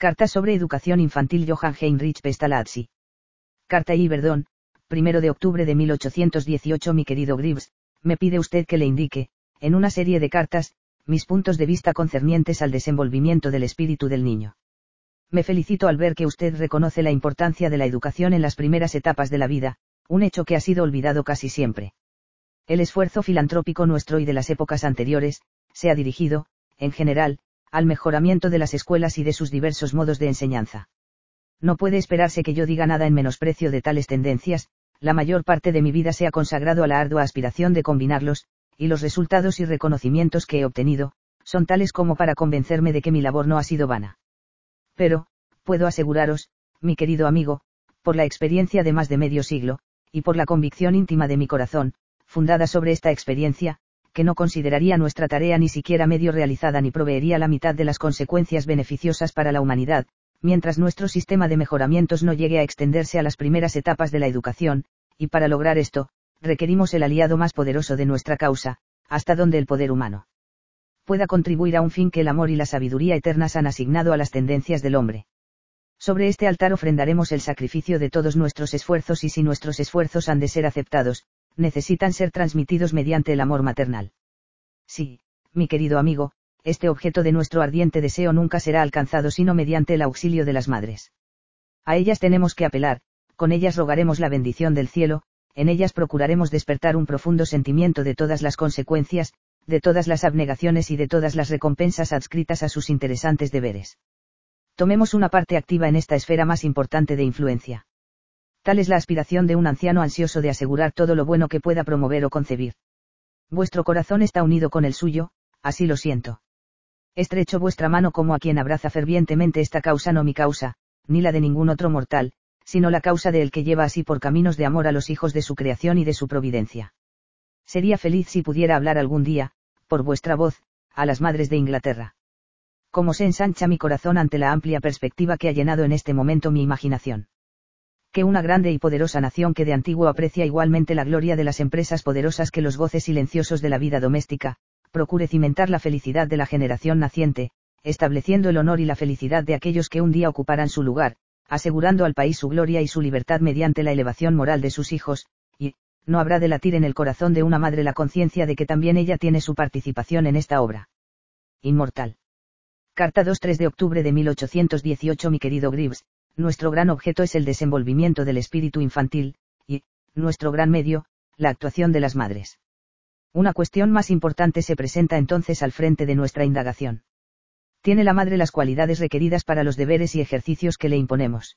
Carta sobre educación infantil Johann Heinrich Pestalozzi. Carta Iberdón, primero de octubre de 1818 Mi querido Gribbs, me pide usted que le indique, en una serie de cartas, mis puntos de vista concernientes al desenvolvimiento del espíritu del niño. Me felicito al ver que usted reconoce la importancia de la educación en las primeras etapas de la vida, un hecho que ha sido olvidado casi siempre. El esfuerzo filantrópico nuestro y de las épocas anteriores, se ha dirigido, en general, al mejoramiento de las escuelas y de sus diversos modos de enseñanza. No puede esperarse que yo diga nada en menosprecio de tales tendencias, la mayor parte de mi vida se ha consagrado a la ardua aspiración de combinarlos, y los resultados y reconocimientos que he obtenido, son tales como para convencerme de que mi labor no ha sido vana. Pero, puedo aseguraros, mi querido amigo, por la experiencia de más de medio siglo, y por la convicción íntima de mi corazón, fundada sobre esta experiencia, que no consideraría nuestra tarea ni siquiera medio realizada ni proveería la mitad de las consecuencias beneficiosas para la humanidad, mientras nuestro sistema de mejoramientos no llegue a extenderse a las primeras etapas de la educación, y para lograr esto, requerimos el aliado más poderoso de nuestra causa, hasta donde el poder humano pueda contribuir a un fin que el amor y la sabiduría eternas han asignado a las tendencias del hombre. Sobre este altar ofrendaremos el sacrificio de todos nuestros esfuerzos y si nuestros esfuerzos han de ser aceptados, necesitan ser transmitidos mediante el amor maternal. Sí, mi querido amigo, este objeto de nuestro ardiente deseo nunca será alcanzado sino mediante el auxilio de las madres. A ellas tenemos que apelar, con ellas rogaremos la bendición del cielo, en ellas procuraremos despertar un profundo sentimiento de todas las consecuencias, de todas las abnegaciones y de todas las recompensas adscritas a sus interesantes deberes. Tomemos una parte activa en esta esfera más importante de influencia. Tal es la aspiración de un anciano ansioso de asegurar todo lo bueno que pueda promover o concebir. Vuestro corazón está unido con el suyo, así lo siento. Estrecho vuestra mano como a quien abraza fervientemente esta causa no mi causa, ni la de ningún otro mortal, sino la causa de que lleva así por caminos de amor a los hijos de su creación y de su providencia. Sería feliz si pudiera hablar algún día, por vuestra voz, a las madres de Inglaterra. Como se ensancha mi corazón ante la amplia perspectiva que ha llenado en este momento mi imaginación que una grande y poderosa nación que de antiguo aprecia igualmente la gloria de las empresas poderosas que los goces silenciosos de la vida doméstica, procure cimentar la felicidad de la generación naciente, estableciendo el honor y la felicidad de aquellos que un día ocuparán su lugar, asegurando al país su gloria y su libertad mediante la elevación moral de sus hijos, y, no habrá de latir en el corazón de una madre la conciencia de que también ella tiene su participación en esta obra. Inmortal. Carta 2-3 de octubre de 1818 Mi querido Gribbs, nuestro gran objeto es el desenvolvimiento del espíritu infantil, y, nuestro gran medio, la actuación de las madres. Una cuestión más importante se presenta entonces al frente de nuestra indagación. ¿Tiene la madre las cualidades requeridas para los deberes y ejercicios que le imponemos?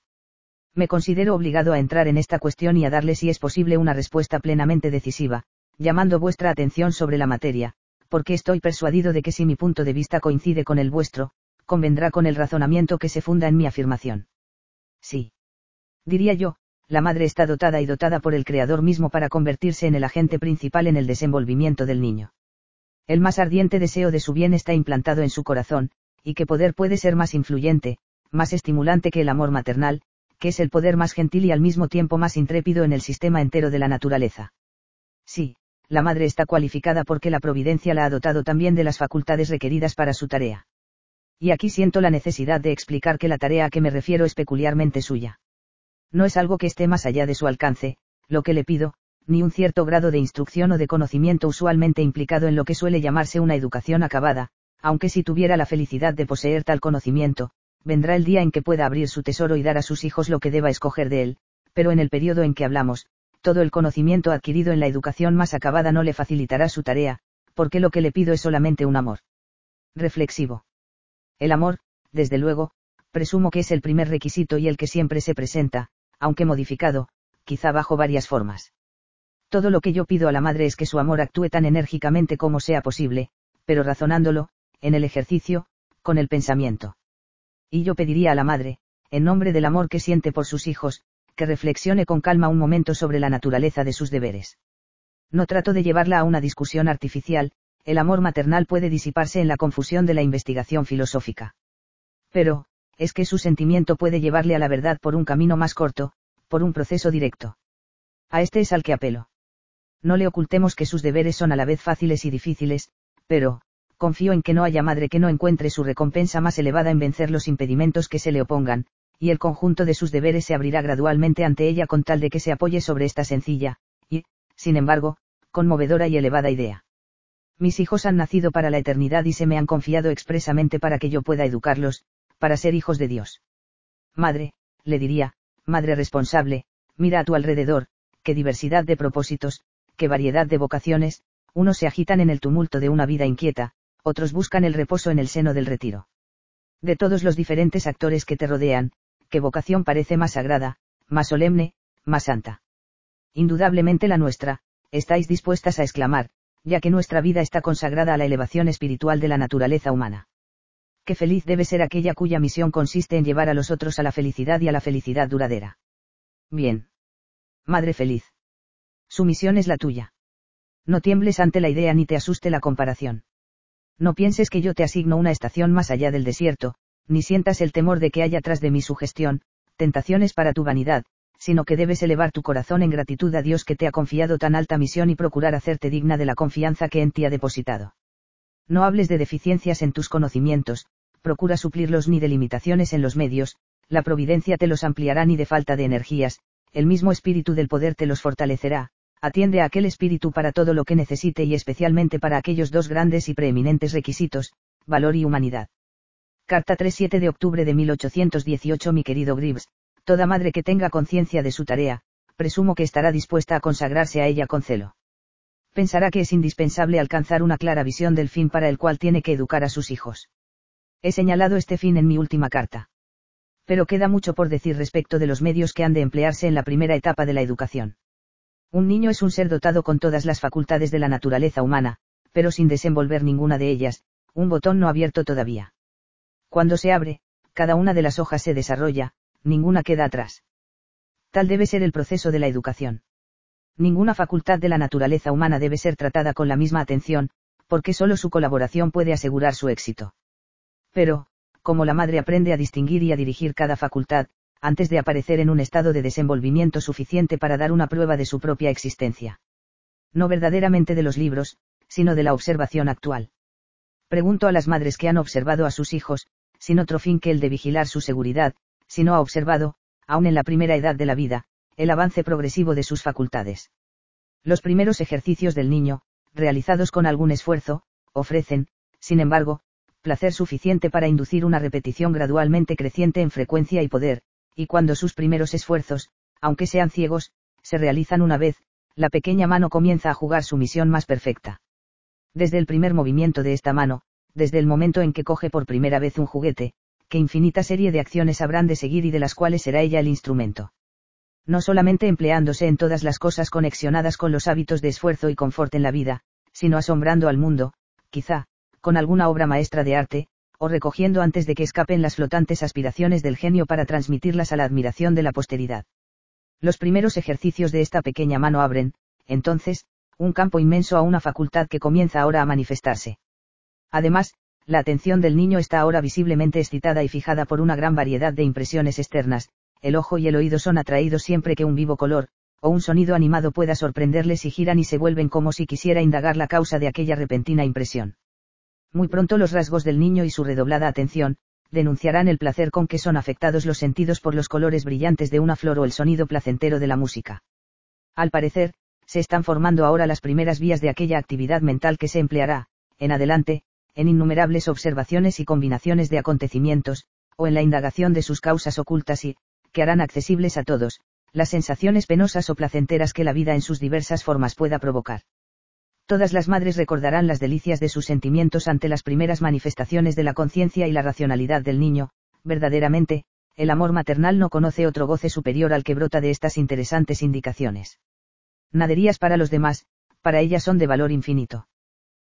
Me considero obligado a entrar en esta cuestión y a darle si es posible una respuesta plenamente decisiva, llamando vuestra atención sobre la materia, porque estoy persuadido de que si mi punto de vista coincide con el vuestro, convendrá con el razonamiento que se funda en mi afirmación. Sí. Diría yo, la madre está dotada y dotada por el Creador mismo para convertirse en el agente principal en el desenvolvimiento del niño. El más ardiente deseo de su bien está implantado en su corazón, y qué poder puede ser más influyente, más estimulante que el amor maternal, que es el poder más gentil y al mismo tiempo más intrépido en el sistema entero de la naturaleza. Sí, la madre está cualificada porque la providencia la ha dotado también de las facultades requeridas para su tarea y aquí siento la necesidad de explicar que la tarea a que me refiero es peculiarmente suya. No es algo que esté más allá de su alcance, lo que le pido, ni un cierto grado de instrucción o de conocimiento usualmente implicado en lo que suele llamarse una educación acabada, aunque si tuviera la felicidad de poseer tal conocimiento, vendrá el día en que pueda abrir su tesoro y dar a sus hijos lo que deba escoger de él, pero en el periodo en que hablamos, todo el conocimiento adquirido en la educación más acabada no le facilitará su tarea, porque lo que le pido es solamente un amor. Reflexivo. El amor, desde luego, presumo que es el primer requisito y el que siempre se presenta, aunque modificado, quizá bajo varias formas. Todo lo que yo pido a la madre es que su amor actúe tan enérgicamente como sea posible, pero razonándolo, en el ejercicio, con el pensamiento. Y yo pediría a la madre, en nombre del amor que siente por sus hijos, que reflexione con calma un momento sobre la naturaleza de sus deberes. No trato de llevarla a una discusión artificial, el amor maternal puede disiparse en la confusión de la investigación filosófica. Pero, es que su sentimiento puede llevarle a la verdad por un camino más corto, por un proceso directo. A este es al que apelo. No le ocultemos que sus deberes son a la vez fáciles y difíciles, pero, confío en que no haya madre que no encuentre su recompensa más elevada en vencer los impedimentos que se le opongan, y el conjunto de sus deberes se abrirá gradualmente ante ella con tal de que se apoye sobre esta sencilla, y, sin embargo, conmovedora y elevada idea. Mis hijos han nacido para la eternidad y se me han confiado expresamente para que yo pueda educarlos, para ser hijos de Dios. Madre, le diría, madre responsable, mira a tu alrededor, qué diversidad de propósitos, qué variedad de vocaciones, unos se agitan en el tumulto de una vida inquieta, otros buscan el reposo en el seno del retiro. De todos los diferentes actores que te rodean, qué vocación parece más sagrada, más solemne, más santa. Indudablemente la nuestra, estáis dispuestas a exclamar, ya que nuestra vida está consagrada a la elevación espiritual de la naturaleza humana. Qué feliz debe ser aquella cuya misión consiste en llevar a los otros a la felicidad y a la felicidad duradera. Bien. Madre feliz. Su misión es la tuya. No tiembles ante la idea ni te asuste la comparación. No pienses que yo te asigno una estación más allá del desierto, ni sientas el temor de que haya tras de mi sugestión, tentaciones para tu vanidad, sino que debes elevar tu corazón en gratitud a Dios que te ha confiado tan alta misión y procurar hacerte digna de la confianza que en ti ha depositado. No hables de deficiencias en tus conocimientos, procura suplirlos ni de limitaciones en los medios, la providencia te los ampliará ni de falta de energías, el mismo espíritu del poder te los fortalecerá, atiende a aquel espíritu para todo lo que necesite y especialmente para aquellos dos grandes y preeminentes requisitos, valor y humanidad. Carta 3-7 de octubre de 1818 Mi querido Gribbs, toda madre que tenga conciencia de su tarea, presumo que estará dispuesta a consagrarse a ella con celo. Pensará que es indispensable alcanzar una clara visión del fin para el cual tiene que educar a sus hijos. He señalado este fin en mi última carta. Pero queda mucho por decir respecto de los medios que han de emplearse en la primera etapa de la educación. Un niño es un ser dotado con todas las facultades de la naturaleza humana, pero sin desenvolver ninguna de ellas, un botón no abierto todavía. Cuando se abre, cada una de las hojas se desarrolla, ninguna queda atrás. Tal debe ser el proceso de la educación. Ninguna facultad de la naturaleza humana debe ser tratada con la misma atención, porque solo su colaboración puede asegurar su éxito. Pero, como la madre aprende a distinguir y a dirigir cada facultad, antes de aparecer en un estado de desenvolvimiento suficiente para dar una prueba de su propia existencia. No verdaderamente de los libros, sino de la observación actual. Pregunto a las madres que han observado a sus hijos, sin otro fin que el de vigilar su seguridad, si no ha observado, aun en la primera edad de la vida, el avance progresivo de sus facultades. Los primeros ejercicios del niño, realizados con algún esfuerzo, ofrecen, sin embargo, placer suficiente para inducir una repetición gradualmente creciente en frecuencia y poder, y cuando sus primeros esfuerzos, aunque sean ciegos, se realizan una vez, la pequeña mano comienza a jugar su misión más perfecta. Desde el primer movimiento de esta mano, desde el momento en que coge por primera vez un juguete, que infinita serie de acciones habrán de seguir y de las cuales será ella el instrumento. No solamente empleándose en todas las cosas conexionadas con los hábitos de esfuerzo y confort en la vida, sino asombrando al mundo, quizá, con alguna obra maestra de arte, o recogiendo antes de que escapen las flotantes aspiraciones del genio para transmitirlas a la admiración de la posteridad. Los primeros ejercicios de esta pequeña mano abren, entonces, un campo inmenso a una facultad que comienza ahora a manifestarse. Además, la atención del niño está ahora visiblemente excitada y fijada por una gran variedad de impresiones externas, el ojo y el oído son atraídos siempre que un vivo color, o un sonido animado pueda sorprenderles y giran y se vuelven como si quisiera indagar la causa de aquella repentina impresión. Muy pronto los rasgos del niño y su redoblada atención, denunciarán el placer con que son afectados los sentidos por los colores brillantes de una flor o el sonido placentero de la música. Al parecer, se están formando ahora las primeras vías de aquella actividad mental que se empleará, en adelante, en innumerables observaciones y combinaciones de acontecimientos, o en la indagación de sus causas ocultas y, que harán accesibles a todos, las sensaciones penosas o placenteras que la vida en sus diversas formas pueda provocar. Todas las madres recordarán las delicias de sus sentimientos ante las primeras manifestaciones de la conciencia y la racionalidad del niño, verdaderamente, el amor maternal no conoce otro goce superior al que brota de estas interesantes indicaciones. Naderías para los demás, para ellas son de valor infinito.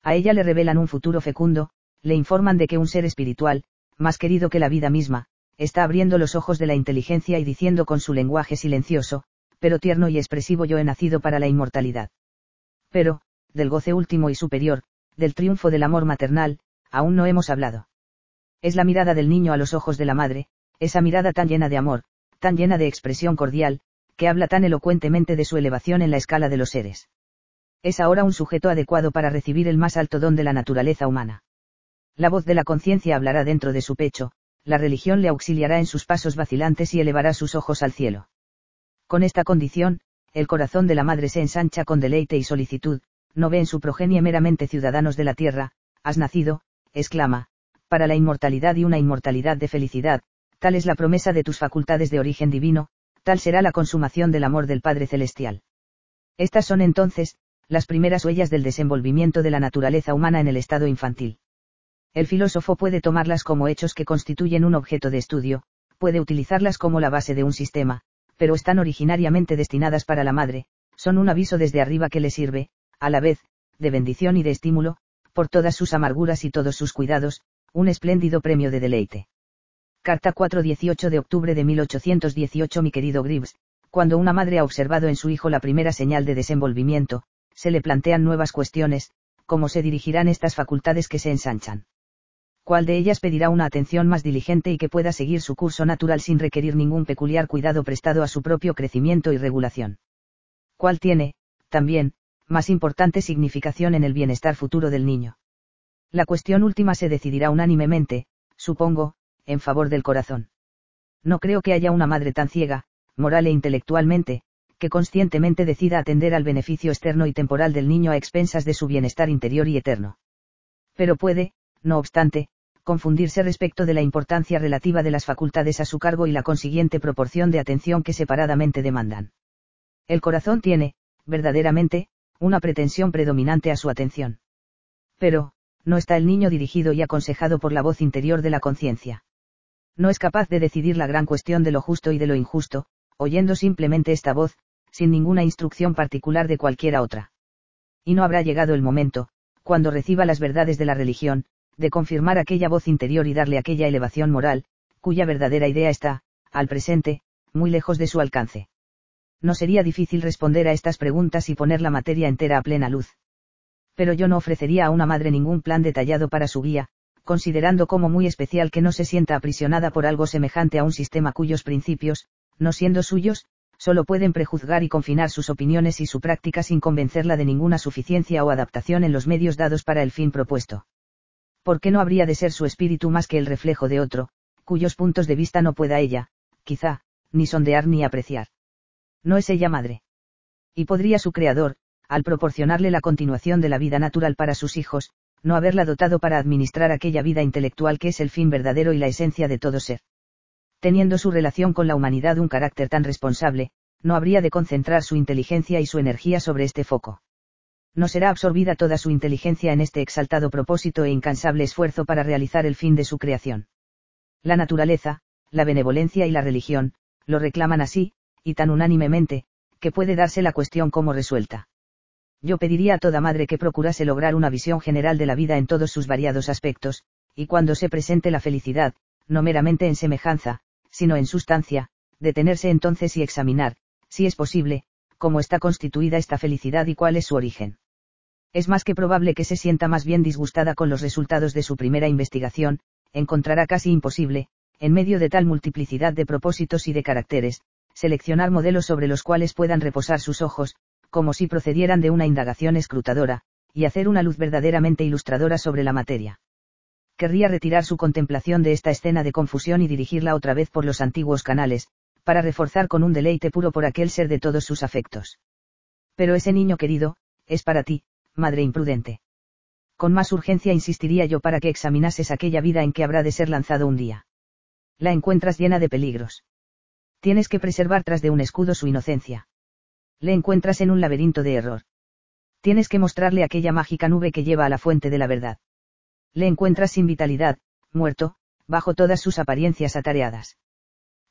A ella le revelan un futuro fecundo, le informan de que un ser espiritual, más querido que la vida misma, está abriendo los ojos de la inteligencia y diciendo con su lenguaje silencioso, pero tierno y expresivo yo he nacido para la inmortalidad. Pero, del goce último y superior, del triunfo del amor maternal, aún no hemos hablado. Es la mirada del niño a los ojos de la madre, esa mirada tan llena de amor, tan llena de expresión cordial, que habla tan elocuentemente de su elevación en la escala de los seres es ahora un sujeto adecuado para recibir el más alto don de la naturaleza humana. La voz de la conciencia hablará dentro de su pecho, la religión le auxiliará en sus pasos vacilantes y elevará sus ojos al cielo. Con esta condición, el corazón de la madre se ensancha con deleite y solicitud, no ve en su progenie meramente ciudadanos de la tierra, has nacido, exclama, para la inmortalidad y una inmortalidad de felicidad, tal es la promesa de tus facultades de origen divino, tal será la consumación del amor del Padre Celestial. Estas son entonces, las primeras huellas del desenvolvimiento de la naturaleza humana en el estado infantil. El filósofo puede tomarlas como hechos que constituyen un objeto de estudio, puede utilizarlas como la base de un sistema, pero están originariamente destinadas para la madre, son un aviso desde arriba que le sirve, a la vez, de bendición y de estímulo, por todas sus amarguras y todos sus cuidados, un espléndido premio de deleite. Carta 418 de octubre de 1818 Mi querido Gribbs, cuando una madre ha observado en su hijo la primera señal de desenvolvimiento, se le plantean nuevas cuestiones, cómo se dirigirán estas facultades que se ensanchan. ¿Cuál de ellas pedirá una atención más diligente y que pueda seguir su curso natural sin requerir ningún peculiar cuidado prestado a su propio crecimiento y regulación? ¿Cuál tiene, también, más importante significación en el bienestar futuro del niño? La cuestión última se decidirá unánimemente, supongo, en favor del corazón. No creo que haya una madre tan ciega, moral e intelectualmente, que conscientemente decida atender al beneficio externo y temporal del niño a expensas de su bienestar interior y eterno. Pero puede, no obstante, confundirse respecto de la importancia relativa de las facultades a su cargo y la consiguiente proporción de atención que separadamente demandan. El corazón tiene, verdaderamente, una pretensión predominante a su atención. Pero, no está el niño dirigido y aconsejado por la voz interior de la conciencia no es capaz de decidir la gran cuestión de lo justo y de lo injusto, oyendo simplemente esta voz, sin ninguna instrucción particular de cualquiera otra. Y no habrá llegado el momento, cuando reciba las verdades de la religión, de confirmar aquella voz interior y darle aquella elevación moral, cuya verdadera idea está, al presente, muy lejos de su alcance. No sería difícil responder a estas preguntas y poner la materia entera a plena luz. Pero yo no ofrecería a una madre ningún plan detallado para su guía, considerando como muy especial que no se sienta aprisionada por algo semejante a un sistema cuyos principios, no siendo suyos, solo pueden prejuzgar y confinar sus opiniones y su práctica sin convencerla de ninguna suficiencia o adaptación en los medios dados para el fin propuesto. ¿Por qué no habría de ser su espíritu más que el reflejo de otro, cuyos puntos de vista no pueda ella, quizá, ni sondear ni apreciar? No es ella madre. Y podría su creador, al proporcionarle la continuación de la vida natural para sus hijos, no haberla dotado para administrar aquella vida intelectual que es el fin verdadero y la esencia de todo ser. Teniendo su relación con la humanidad un carácter tan responsable, no habría de concentrar su inteligencia y su energía sobre este foco. No será absorbida toda su inteligencia en este exaltado propósito e incansable esfuerzo para realizar el fin de su creación. La naturaleza, la benevolencia y la religión, lo reclaman así, y tan unánimemente, que puede darse la cuestión como resuelta yo pediría a toda madre que procurase lograr una visión general de la vida en todos sus variados aspectos, y cuando se presente la felicidad, no meramente en semejanza, sino en sustancia, detenerse entonces y examinar, si es posible, cómo está constituida esta felicidad y cuál es su origen. Es más que probable que se sienta más bien disgustada con los resultados de su primera investigación, encontrará casi imposible, en medio de tal multiplicidad de propósitos y de caracteres, seleccionar modelos sobre los cuales puedan reposar sus ojos, como si procedieran de una indagación escrutadora, y hacer una luz verdaderamente ilustradora sobre la materia. Querría retirar su contemplación de esta escena de confusión y dirigirla otra vez por los antiguos canales, para reforzar con un deleite puro por aquel ser de todos sus afectos. Pero ese niño querido, es para ti, madre imprudente. Con más urgencia insistiría yo para que examinases aquella vida en que habrá de ser lanzado un día. La encuentras llena de peligros. Tienes que preservar tras de un escudo su inocencia le encuentras en un laberinto de error. Tienes que mostrarle aquella mágica nube que lleva a la fuente de la verdad. Le encuentras sin vitalidad, muerto, bajo todas sus apariencias atareadas.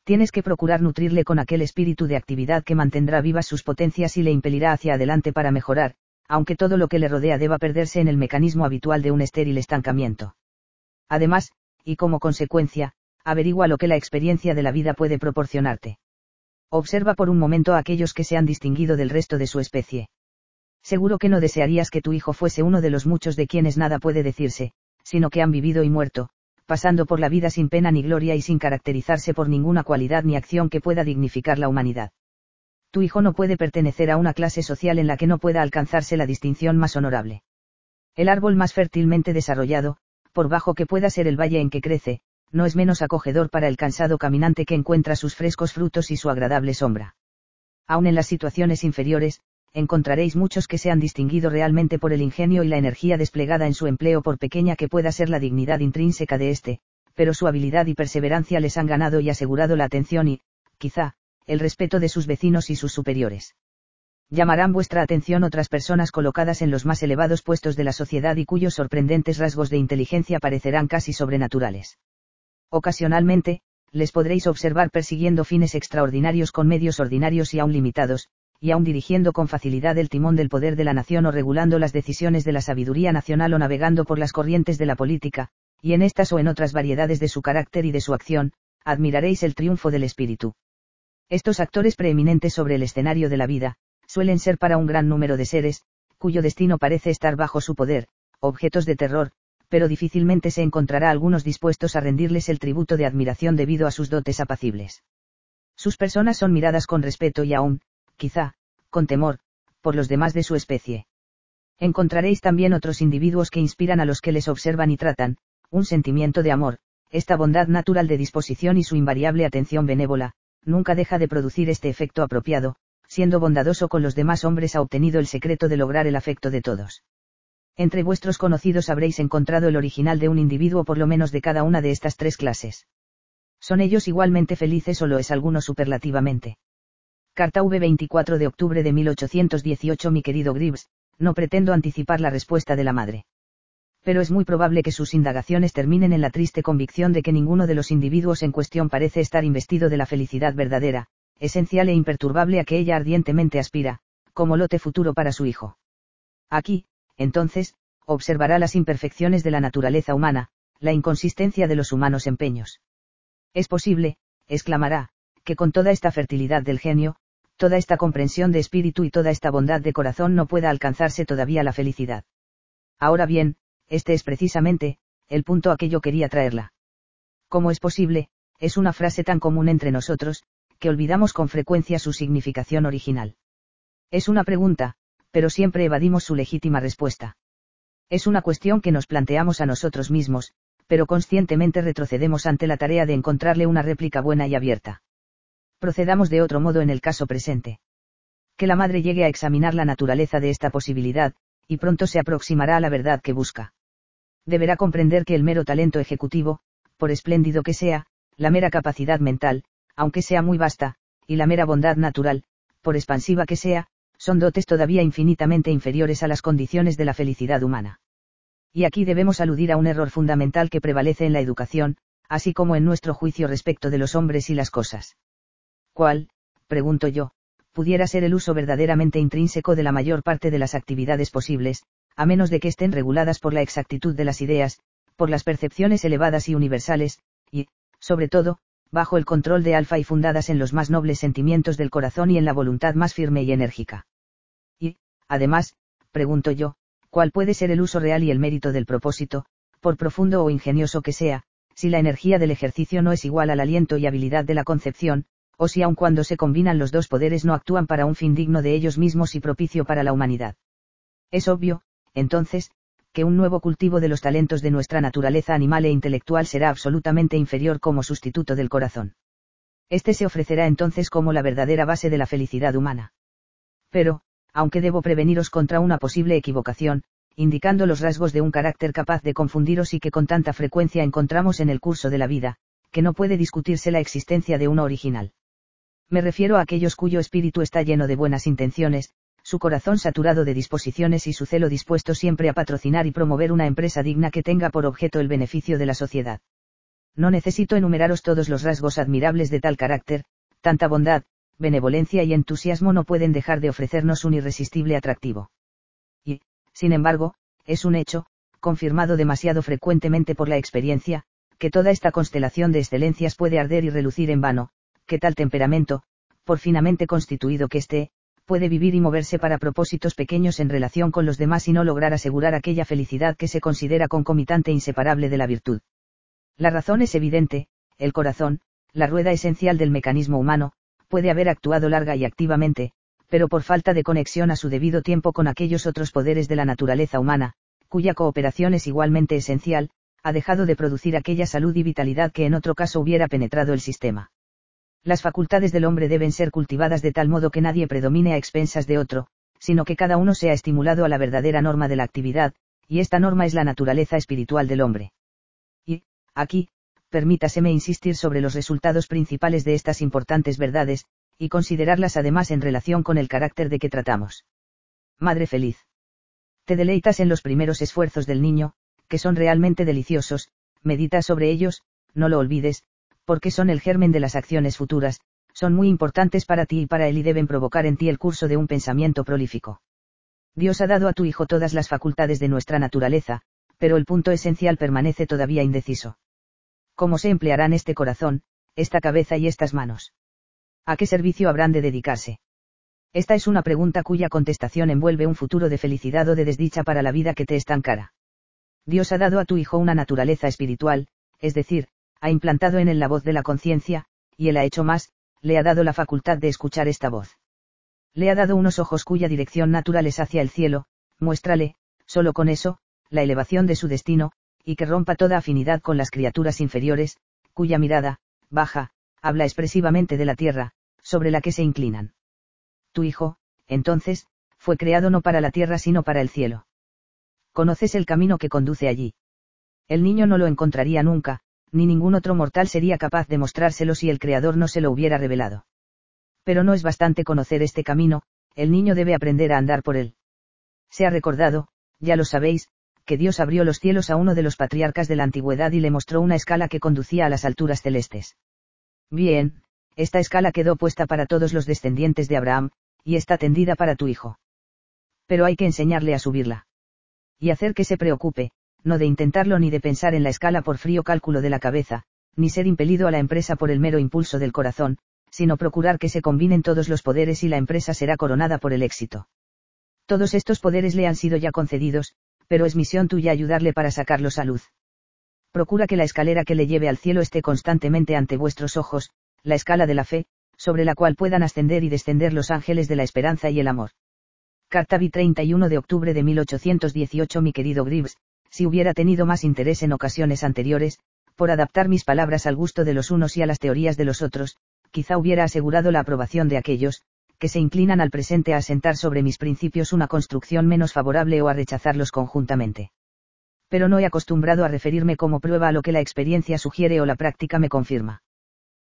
Tienes que procurar nutrirle con aquel espíritu de actividad que mantendrá vivas sus potencias y le impelirá hacia adelante para mejorar, aunque todo lo que le rodea deba perderse en el mecanismo habitual de un estéril estancamiento. Además, y como consecuencia, averigua lo que la experiencia de la vida puede proporcionarte. Observa por un momento a aquellos que se han distinguido del resto de su especie. Seguro que no desearías que tu hijo fuese uno de los muchos de quienes nada puede decirse, sino que han vivido y muerto, pasando por la vida sin pena ni gloria y sin caracterizarse por ninguna cualidad ni acción que pueda dignificar la humanidad. Tu hijo no puede pertenecer a una clase social en la que no pueda alcanzarse la distinción más honorable. El árbol más fértilmente desarrollado, por bajo que pueda ser el valle en que crece, no es menos acogedor para el cansado caminante que encuentra sus frescos frutos y su agradable sombra. Aun en las situaciones inferiores, encontraréis muchos que se han distinguido realmente por el ingenio y la energía desplegada en su empleo por pequeña que pueda ser la dignidad intrínseca de éste, pero su habilidad y perseverancia les han ganado y asegurado la atención y, quizá, el respeto de sus vecinos y sus superiores. Llamarán vuestra atención otras personas colocadas en los más elevados puestos de la sociedad y cuyos sorprendentes rasgos de inteligencia parecerán casi sobrenaturales. Ocasionalmente, les podréis observar persiguiendo fines extraordinarios con medios ordinarios y aún limitados, y aún dirigiendo con facilidad el timón del poder de la nación o regulando las decisiones de la sabiduría nacional o navegando por las corrientes de la política, y en estas o en otras variedades de su carácter y de su acción, admiraréis el triunfo del espíritu. Estos actores preeminentes sobre el escenario de la vida, suelen ser para un gran número de seres, cuyo destino parece estar bajo su poder, objetos de terror, pero difícilmente se encontrará algunos dispuestos a rendirles el tributo de admiración debido a sus dotes apacibles. Sus personas son miradas con respeto y aún, quizá, con temor, por los demás de su especie. Encontraréis también otros individuos que inspiran a los que les observan y tratan, un sentimiento de amor, esta bondad natural de disposición y su invariable atención benévola, nunca deja de producir este efecto apropiado, siendo bondadoso con los demás hombres ha obtenido el secreto de lograr el afecto de todos. Entre vuestros conocidos habréis encontrado el original de un individuo por lo menos de cada una de estas tres clases. ¿Son ellos igualmente felices o lo es alguno superlativamente? Carta V 24 de octubre de 1818 Mi querido Gribbs, no pretendo anticipar la respuesta de la madre. Pero es muy probable que sus indagaciones terminen en la triste convicción de que ninguno de los individuos en cuestión parece estar investido de la felicidad verdadera, esencial e imperturbable a que ella ardientemente aspira, como lote futuro para su hijo. Aquí, entonces, observará las imperfecciones de la naturaleza humana, la inconsistencia de los humanos empeños. Es posible, exclamará, que con toda esta fertilidad del genio, toda esta comprensión de espíritu y toda esta bondad de corazón no pueda alcanzarse todavía la felicidad. Ahora bien, este es precisamente, el punto a que yo quería traerla. ¿Cómo es posible? Es una frase tan común entre nosotros, que olvidamos con frecuencia su significación original. Es una pregunta, pero siempre evadimos su legítima respuesta. Es una cuestión que nos planteamos a nosotros mismos, pero conscientemente retrocedemos ante la tarea de encontrarle una réplica buena y abierta. Procedamos de otro modo en el caso presente. Que la madre llegue a examinar la naturaleza de esta posibilidad, y pronto se aproximará a la verdad que busca. Deberá comprender que el mero talento ejecutivo, por espléndido que sea, la mera capacidad mental, aunque sea muy vasta, y la mera bondad natural, por expansiva que sea, son dotes todavía infinitamente inferiores a las condiciones de la felicidad humana. Y aquí debemos aludir a un error fundamental que prevalece en la educación, así como en nuestro juicio respecto de los hombres y las cosas. ¿Cuál, pregunto yo, pudiera ser el uso verdaderamente intrínseco de la mayor parte de las actividades posibles, a menos de que estén reguladas por la exactitud de las ideas, por las percepciones elevadas y universales, y, sobre todo, bajo el control de Alfa y fundadas en los más nobles sentimientos del corazón y en la voluntad más firme y enérgica. Y, además, pregunto yo, ¿cuál puede ser el uso real y el mérito del propósito, por profundo o ingenioso que sea, si la energía del ejercicio no es igual al aliento y habilidad de la concepción, o si aun cuando se combinan los dos poderes no actúan para un fin digno de ellos mismos y propicio para la humanidad? Es obvio, entonces, que un nuevo cultivo de los talentos de nuestra naturaleza animal e intelectual será absolutamente inferior como sustituto del corazón. Este se ofrecerá entonces como la verdadera base de la felicidad humana. Pero, aunque debo preveniros contra una posible equivocación, indicando los rasgos de un carácter capaz de confundiros y que con tanta frecuencia encontramos en el curso de la vida, que no puede discutirse la existencia de uno original. Me refiero a aquellos cuyo espíritu está lleno de buenas intenciones, su corazón saturado de disposiciones y su celo dispuesto siempre a patrocinar y promover una empresa digna que tenga por objeto el beneficio de la sociedad. No necesito enumeraros todos los rasgos admirables de tal carácter, tanta bondad, benevolencia y entusiasmo no pueden dejar de ofrecernos un irresistible atractivo. Y, sin embargo, es un hecho, confirmado demasiado frecuentemente por la experiencia, que toda esta constelación de excelencias puede arder y relucir en vano, que tal temperamento, por finamente constituido que esté, puede vivir y moverse para propósitos pequeños en relación con los demás y no lograr asegurar aquella felicidad que se considera concomitante e inseparable de la virtud. La razón es evidente, el corazón, la rueda esencial del mecanismo humano, puede haber actuado larga y activamente, pero por falta de conexión a su debido tiempo con aquellos otros poderes de la naturaleza humana, cuya cooperación es igualmente esencial, ha dejado de producir aquella salud y vitalidad que en otro caso hubiera penetrado el sistema. Las facultades del hombre deben ser cultivadas de tal modo que nadie predomine a expensas de otro, sino que cada uno sea estimulado a la verdadera norma de la actividad, y esta norma es la naturaleza espiritual del hombre. Y, aquí, permítaseme insistir sobre los resultados principales de estas importantes verdades, y considerarlas además en relación con el carácter de que tratamos. Madre feliz. Te deleitas en los primeros esfuerzos del niño, que son realmente deliciosos, medita sobre ellos, no lo olvides, porque son el germen de las acciones futuras, son muy importantes para ti y para él y deben provocar en ti el curso de un pensamiento prolífico. Dios ha dado a tu hijo todas las facultades de nuestra naturaleza, pero el punto esencial permanece todavía indeciso. ¿Cómo se emplearán este corazón, esta cabeza y estas manos? ¿A qué servicio habrán de dedicarse? Esta es una pregunta cuya contestación envuelve un futuro de felicidad o de desdicha para la vida que te estancara. Dios ha dado a tu hijo una naturaleza espiritual, es decir, ha implantado en él la voz de la conciencia, y él ha hecho más, le ha dado la facultad de escuchar esta voz. Le ha dado unos ojos cuya dirección natural es hacia el cielo, muéstrale, solo con eso, la elevación de su destino, y que rompa toda afinidad con las criaturas inferiores, cuya mirada, baja, habla expresivamente de la tierra, sobre la que se inclinan. Tu hijo, entonces, fue creado no para la tierra sino para el cielo. Conoces el camino que conduce allí. El niño no lo encontraría nunca, ni ningún otro mortal sería capaz de mostrárselo si el Creador no se lo hubiera revelado. Pero no es bastante conocer este camino, el niño debe aprender a andar por él. Se ha recordado, ya lo sabéis, que Dios abrió los cielos a uno de los patriarcas de la antigüedad y le mostró una escala que conducía a las alturas celestes. Bien, esta escala quedó puesta para todos los descendientes de Abraham, y está tendida para tu hijo. Pero hay que enseñarle a subirla. Y hacer que se preocupe, no de intentarlo ni de pensar en la escala por frío cálculo de la cabeza, ni ser impelido a la empresa por el mero impulso del corazón, sino procurar que se combinen todos los poderes y la empresa será coronada por el éxito. Todos estos poderes le han sido ya concedidos, pero es misión tuya ayudarle para sacarlos a luz. Procura que la escalera que le lleve al cielo esté constantemente ante vuestros ojos, la escala de la fe, sobre la cual puedan ascender y descender los ángeles de la esperanza y el amor. Cartavi 31 de octubre de 1818 Mi querido Grives, si hubiera tenido más interés en ocasiones anteriores, por adaptar mis palabras al gusto de los unos y a las teorías de los otros, quizá hubiera asegurado la aprobación de aquellos, que se inclinan al presente a asentar sobre mis principios una construcción menos favorable o a rechazarlos conjuntamente. Pero no he acostumbrado a referirme como prueba a lo que la experiencia sugiere o la práctica me confirma.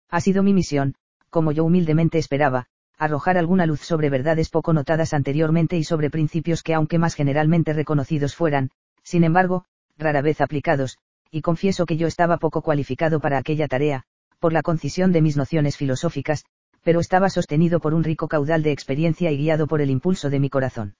Ha sido mi misión, como yo humildemente esperaba, arrojar alguna luz sobre verdades poco notadas anteriormente y sobre principios que aunque más generalmente reconocidos fueran, sin embargo, rara vez aplicados, y confieso que yo estaba poco cualificado para aquella tarea, por la concisión de mis nociones filosóficas, pero estaba sostenido por un rico caudal de experiencia y guiado por el impulso de mi corazón.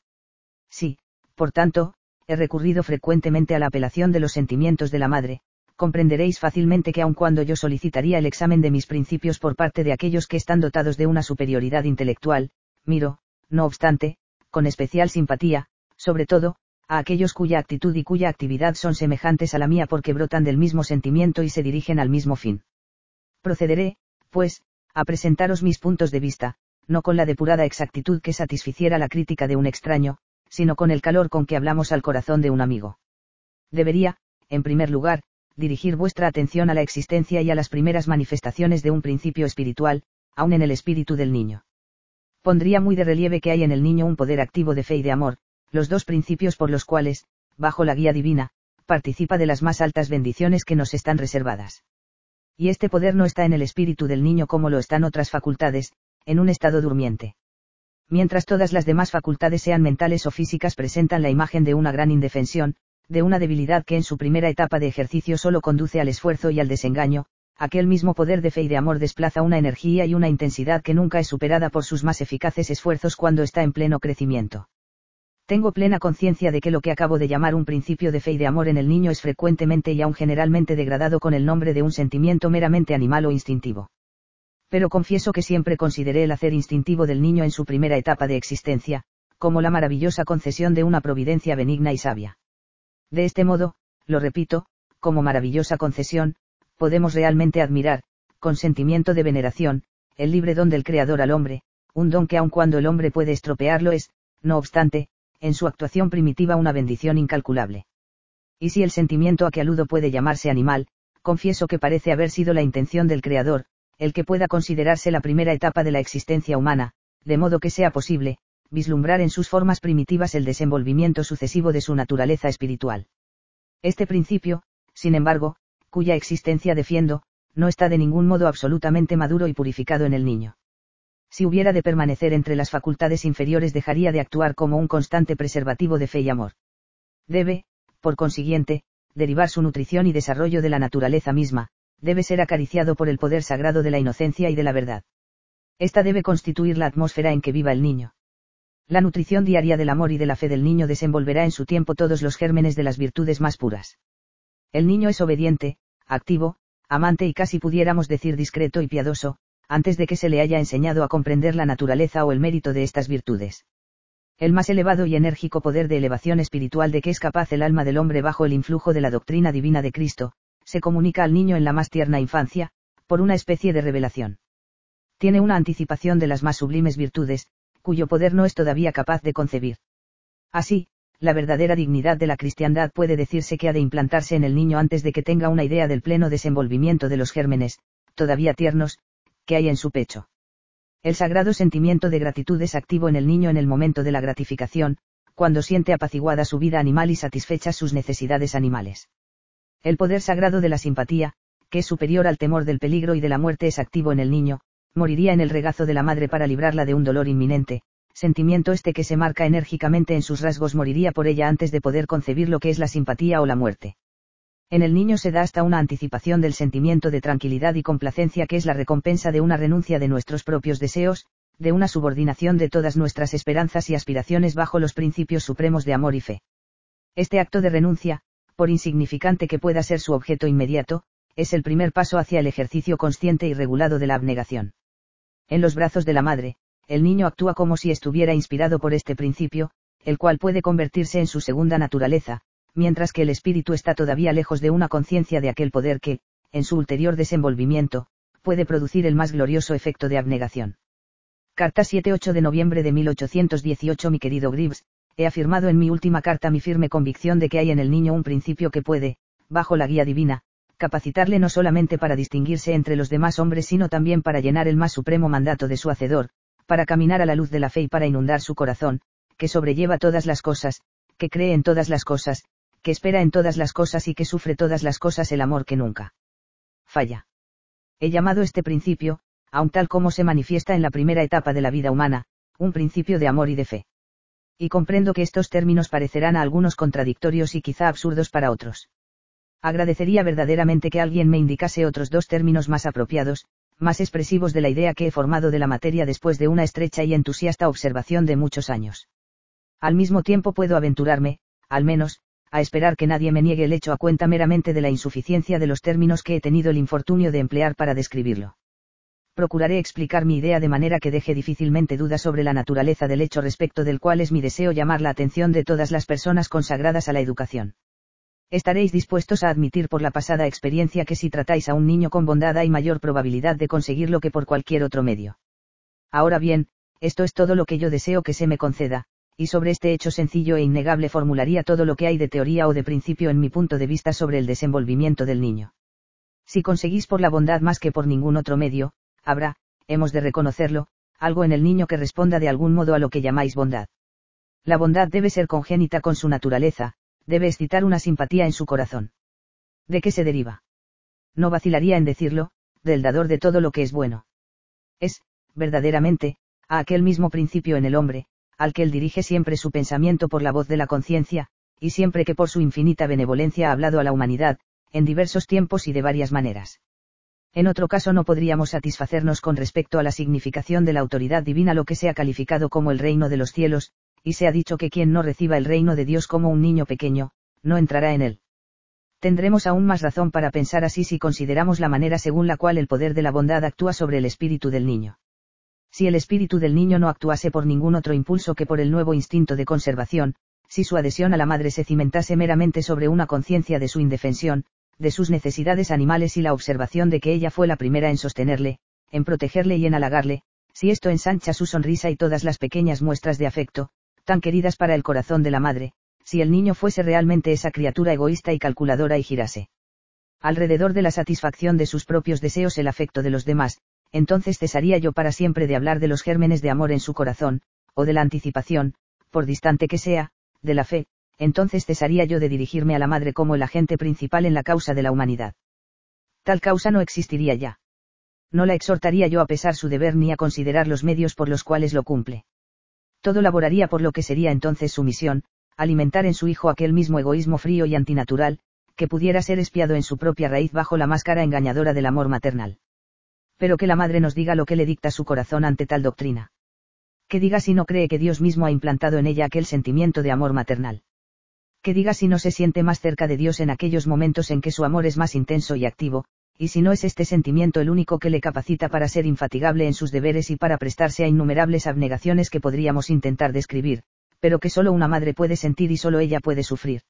Sí, por tanto, he recurrido frecuentemente a la apelación de los sentimientos de la madre, comprenderéis fácilmente que aun cuando yo solicitaría el examen de mis principios por parte de aquellos que están dotados de una superioridad intelectual, miro, no obstante, con especial simpatía, sobre todo, a aquellos cuya actitud y cuya actividad son semejantes a la mía porque brotan del mismo sentimiento y se dirigen al mismo fin. Procederé, pues, a presentaros mis puntos de vista, no con la depurada exactitud que satisficiera la crítica de un extraño, sino con el calor con que hablamos al corazón de un amigo. Debería, en primer lugar, dirigir vuestra atención a la existencia y a las primeras manifestaciones de un principio espiritual, aun en el espíritu del niño. Pondría muy de relieve que hay en el niño un poder activo de fe y de amor, los dos principios por los cuales, bajo la guía divina, participa de las más altas bendiciones que nos están reservadas. Y este poder no está en el espíritu del niño como lo están otras facultades, en un estado durmiente. Mientras todas las demás facultades sean mentales o físicas presentan la imagen de una gran indefensión, de una debilidad que en su primera etapa de ejercicio solo conduce al esfuerzo y al desengaño, aquel mismo poder de fe y de amor desplaza una energía y una intensidad que nunca es superada por sus más eficaces esfuerzos cuando está en pleno crecimiento. Tengo plena conciencia de que lo que acabo de llamar un principio de fe y de amor en el niño es frecuentemente y aún generalmente degradado con el nombre de un sentimiento meramente animal o instintivo. Pero confieso que siempre consideré el hacer instintivo del niño en su primera etapa de existencia, como la maravillosa concesión de una providencia benigna y sabia. De este modo, lo repito, como maravillosa concesión, podemos realmente admirar, con sentimiento de veneración, el libre don del Creador al hombre, un don que aun cuando el hombre puede estropearlo es, no obstante, en su actuación primitiva una bendición incalculable. Y si el sentimiento a que aludo puede llamarse animal, confieso que parece haber sido la intención del Creador, el que pueda considerarse la primera etapa de la existencia humana, de modo que sea posible, vislumbrar en sus formas primitivas el desenvolvimiento sucesivo de su naturaleza espiritual. Este principio, sin embargo, cuya existencia defiendo, no está de ningún modo absolutamente maduro y purificado en el niño. Si hubiera de permanecer entre las facultades inferiores dejaría de actuar como un constante preservativo de fe y amor. Debe, por consiguiente, derivar su nutrición y desarrollo de la naturaleza misma, debe ser acariciado por el poder sagrado de la inocencia y de la verdad. Esta debe constituir la atmósfera en que viva el niño. La nutrición diaria del amor y de la fe del niño desenvolverá en su tiempo todos los gérmenes de las virtudes más puras. El niño es obediente, activo, amante y casi pudiéramos decir discreto y piadoso, antes de que se le haya enseñado a comprender la naturaleza o el mérito de estas virtudes. El más elevado y enérgico poder de elevación espiritual de que es capaz el alma del hombre bajo el influjo de la doctrina divina de Cristo, se comunica al niño en la más tierna infancia, por una especie de revelación. Tiene una anticipación de las más sublimes virtudes, cuyo poder no es todavía capaz de concebir. Así, la verdadera dignidad de la cristiandad puede decirse que ha de implantarse en el niño antes de que tenga una idea del pleno desenvolvimiento de los gérmenes, todavía tiernos, hay en su pecho. El sagrado sentimiento de gratitud es activo en el niño en el momento de la gratificación, cuando siente apaciguada su vida animal y satisfechas sus necesidades animales. El poder sagrado de la simpatía, que es superior al temor del peligro y de la muerte es activo en el niño, moriría en el regazo de la madre para librarla de un dolor inminente, sentimiento este que se marca enérgicamente en sus rasgos moriría por ella antes de poder concebir lo que es la simpatía o la muerte. En el niño se da hasta una anticipación del sentimiento de tranquilidad y complacencia que es la recompensa de una renuncia de nuestros propios deseos, de una subordinación de todas nuestras esperanzas y aspiraciones bajo los principios supremos de amor y fe. Este acto de renuncia, por insignificante que pueda ser su objeto inmediato, es el primer paso hacia el ejercicio consciente y regulado de la abnegación. En los brazos de la madre, el niño actúa como si estuviera inspirado por este principio, el cual puede convertirse en su segunda naturaleza, mientras que el espíritu está todavía lejos de una conciencia de aquel poder que, en su ulterior desenvolvimiento, puede producir el más glorioso efecto de abnegación. Carta 7-8 de noviembre de 1818 Mi querido Gribbs, he afirmado en mi última carta mi firme convicción de que hay en el niño un principio que puede, bajo la guía divina, capacitarle no solamente para distinguirse entre los demás hombres sino también para llenar el más supremo mandato de su Hacedor, para caminar a la luz de la fe y para inundar su corazón, que sobrelleva todas las cosas, que cree en todas las cosas, que espera en todas las cosas y que sufre todas las cosas el amor que nunca falla. He llamado este principio, aun tal como se manifiesta en la primera etapa de la vida humana, un principio de amor y de fe. Y comprendo que estos términos parecerán a algunos contradictorios y quizá absurdos para otros. Agradecería verdaderamente que alguien me indicase otros dos términos más apropiados, más expresivos de la idea que he formado de la materia después de una estrecha y entusiasta observación de muchos años. Al mismo tiempo puedo aventurarme, al menos, a esperar que nadie me niegue el hecho a cuenta meramente de la insuficiencia de los términos que he tenido el infortunio de emplear para describirlo. Procuraré explicar mi idea de manera que deje difícilmente duda sobre la naturaleza del hecho respecto del cual es mi deseo llamar la atención de todas las personas consagradas a la educación. Estaréis dispuestos a admitir por la pasada experiencia que si tratáis a un niño con bondad hay mayor probabilidad de conseguirlo que por cualquier otro medio. Ahora bien, esto es todo lo que yo deseo que se me conceda, y sobre este hecho sencillo e innegable formularía todo lo que hay de teoría o de principio en mi punto de vista sobre el desenvolvimiento del niño. Si conseguís por la bondad más que por ningún otro medio, habrá, hemos de reconocerlo, algo en el niño que responda de algún modo a lo que llamáis bondad. La bondad debe ser congénita con su naturaleza, debe excitar una simpatía en su corazón. ¿De qué se deriva? No vacilaría en decirlo, del dador de todo lo que es bueno. Es, verdaderamente, a aquel mismo principio en el hombre, al que él dirige siempre su pensamiento por la voz de la conciencia, y siempre que por su infinita benevolencia ha hablado a la humanidad, en diversos tiempos y de varias maneras. En otro caso no podríamos satisfacernos con respecto a la significación de la autoridad divina lo que se ha calificado como el reino de los cielos, y se ha dicho que quien no reciba el reino de Dios como un niño pequeño, no entrará en él. Tendremos aún más razón para pensar así si consideramos la manera según la cual el poder de la bondad actúa sobre el espíritu del niño si el espíritu del niño no actuase por ningún otro impulso que por el nuevo instinto de conservación, si su adhesión a la madre se cimentase meramente sobre una conciencia de su indefensión, de sus necesidades animales y la observación de que ella fue la primera en sostenerle, en protegerle y en halagarle, si esto ensancha su sonrisa y todas las pequeñas muestras de afecto, tan queridas para el corazón de la madre, si el niño fuese realmente esa criatura egoísta y calculadora y girase. Alrededor de la satisfacción de sus propios deseos el afecto de los demás, entonces cesaría yo para siempre de hablar de los gérmenes de amor en su corazón, o de la anticipación, por distante que sea, de la fe, entonces cesaría yo de dirigirme a la madre como el agente principal en la causa de la humanidad. Tal causa no existiría ya. No la exhortaría yo a pesar su deber ni a considerar los medios por los cuales lo cumple. Todo laboraría por lo que sería entonces su misión, alimentar en su hijo aquel mismo egoísmo frío y antinatural, que pudiera ser espiado en su propia raíz bajo la máscara engañadora del amor maternal. Pero que la madre nos diga lo que le dicta su corazón ante tal doctrina. Que diga si no cree que Dios mismo ha implantado en ella aquel sentimiento de amor maternal. Que diga si no se siente más cerca de Dios en aquellos momentos en que su amor es más intenso y activo, y si no es este sentimiento el único que le capacita para ser infatigable en sus deberes y para prestarse a innumerables abnegaciones que podríamos intentar describir, pero que solo una madre puede sentir y solo ella puede sufrir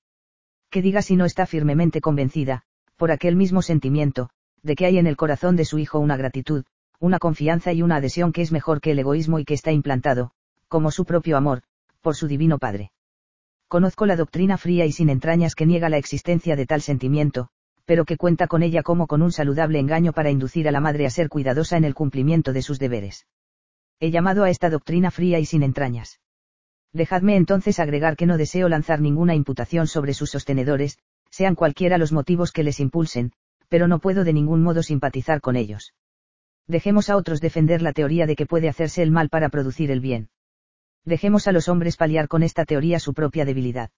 que diga si no está firmemente convencida, por aquel mismo sentimiento, de que hay en el corazón de su hijo una gratitud, una confianza y una adhesión que es mejor que el egoísmo y que está implantado, como su propio amor, por su divino Padre. Conozco la doctrina fría y sin entrañas que niega la existencia de tal sentimiento, pero que cuenta con ella como con un saludable engaño para inducir a la madre a ser cuidadosa en el cumplimiento de sus deberes. He llamado a esta doctrina fría y sin entrañas. Dejadme entonces agregar que no deseo lanzar ninguna imputación sobre sus sostenedores, sean cualquiera los motivos que les impulsen, pero no puedo de ningún modo simpatizar con ellos. Dejemos a otros defender la teoría de que puede hacerse el mal para producir el bien. Dejemos a los hombres paliar con esta teoría su propia debilidad.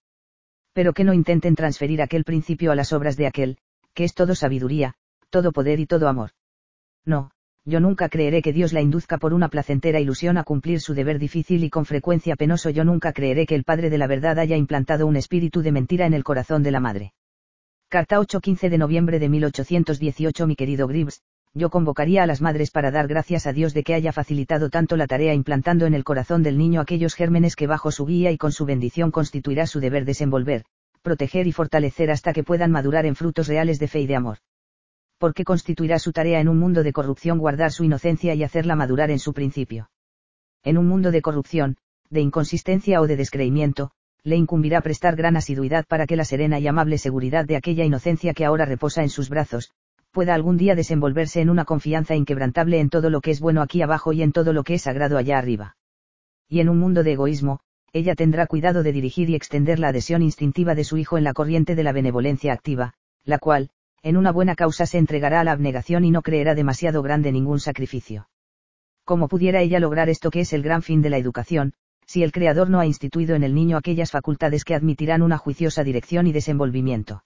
Pero que no intenten transferir aquel principio a las obras de aquel, que es todo sabiduría, todo poder y todo amor. No, yo nunca creeré que Dios la induzca por una placentera ilusión a cumplir su deber difícil y con frecuencia penoso. Yo nunca creeré que el Padre de la verdad haya implantado un espíritu de mentira en el corazón de la Madre. Carta 8-15 de noviembre de 1818 Mi querido Gribbs, yo convocaría a las madres para dar gracias a Dios de que haya facilitado tanto la tarea implantando en el corazón del niño aquellos gérmenes que bajo su guía y con su bendición constituirá su deber desenvolver, proteger y fortalecer hasta que puedan madurar en frutos reales de fe y de amor porque constituirá su tarea en un mundo de corrupción guardar su inocencia y hacerla madurar en su principio. En un mundo de corrupción, de inconsistencia o de descreimiento, le incumbirá prestar gran asiduidad para que la serena y amable seguridad de aquella inocencia que ahora reposa en sus brazos, pueda algún día desenvolverse en una confianza inquebrantable en todo lo que es bueno aquí abajo y en todo lo que es sagrado allá arriba. Y en un mundo de egoísmo, ella tendrá cuidado de dirigir y extender la adhesión instintiva de su hijo en la corriente de la benevolencia activa, la cual, en una buena causa se entregará a la abnegación y no creerá demasiado grande ningún sacrificio. ¿Cómo pudiera ella lograr esto que es el gran fin de la educación, si el Creador no ha instituido en el niño aquellas facultades que admitirán una juiciosa dirección y desenvolvimiento?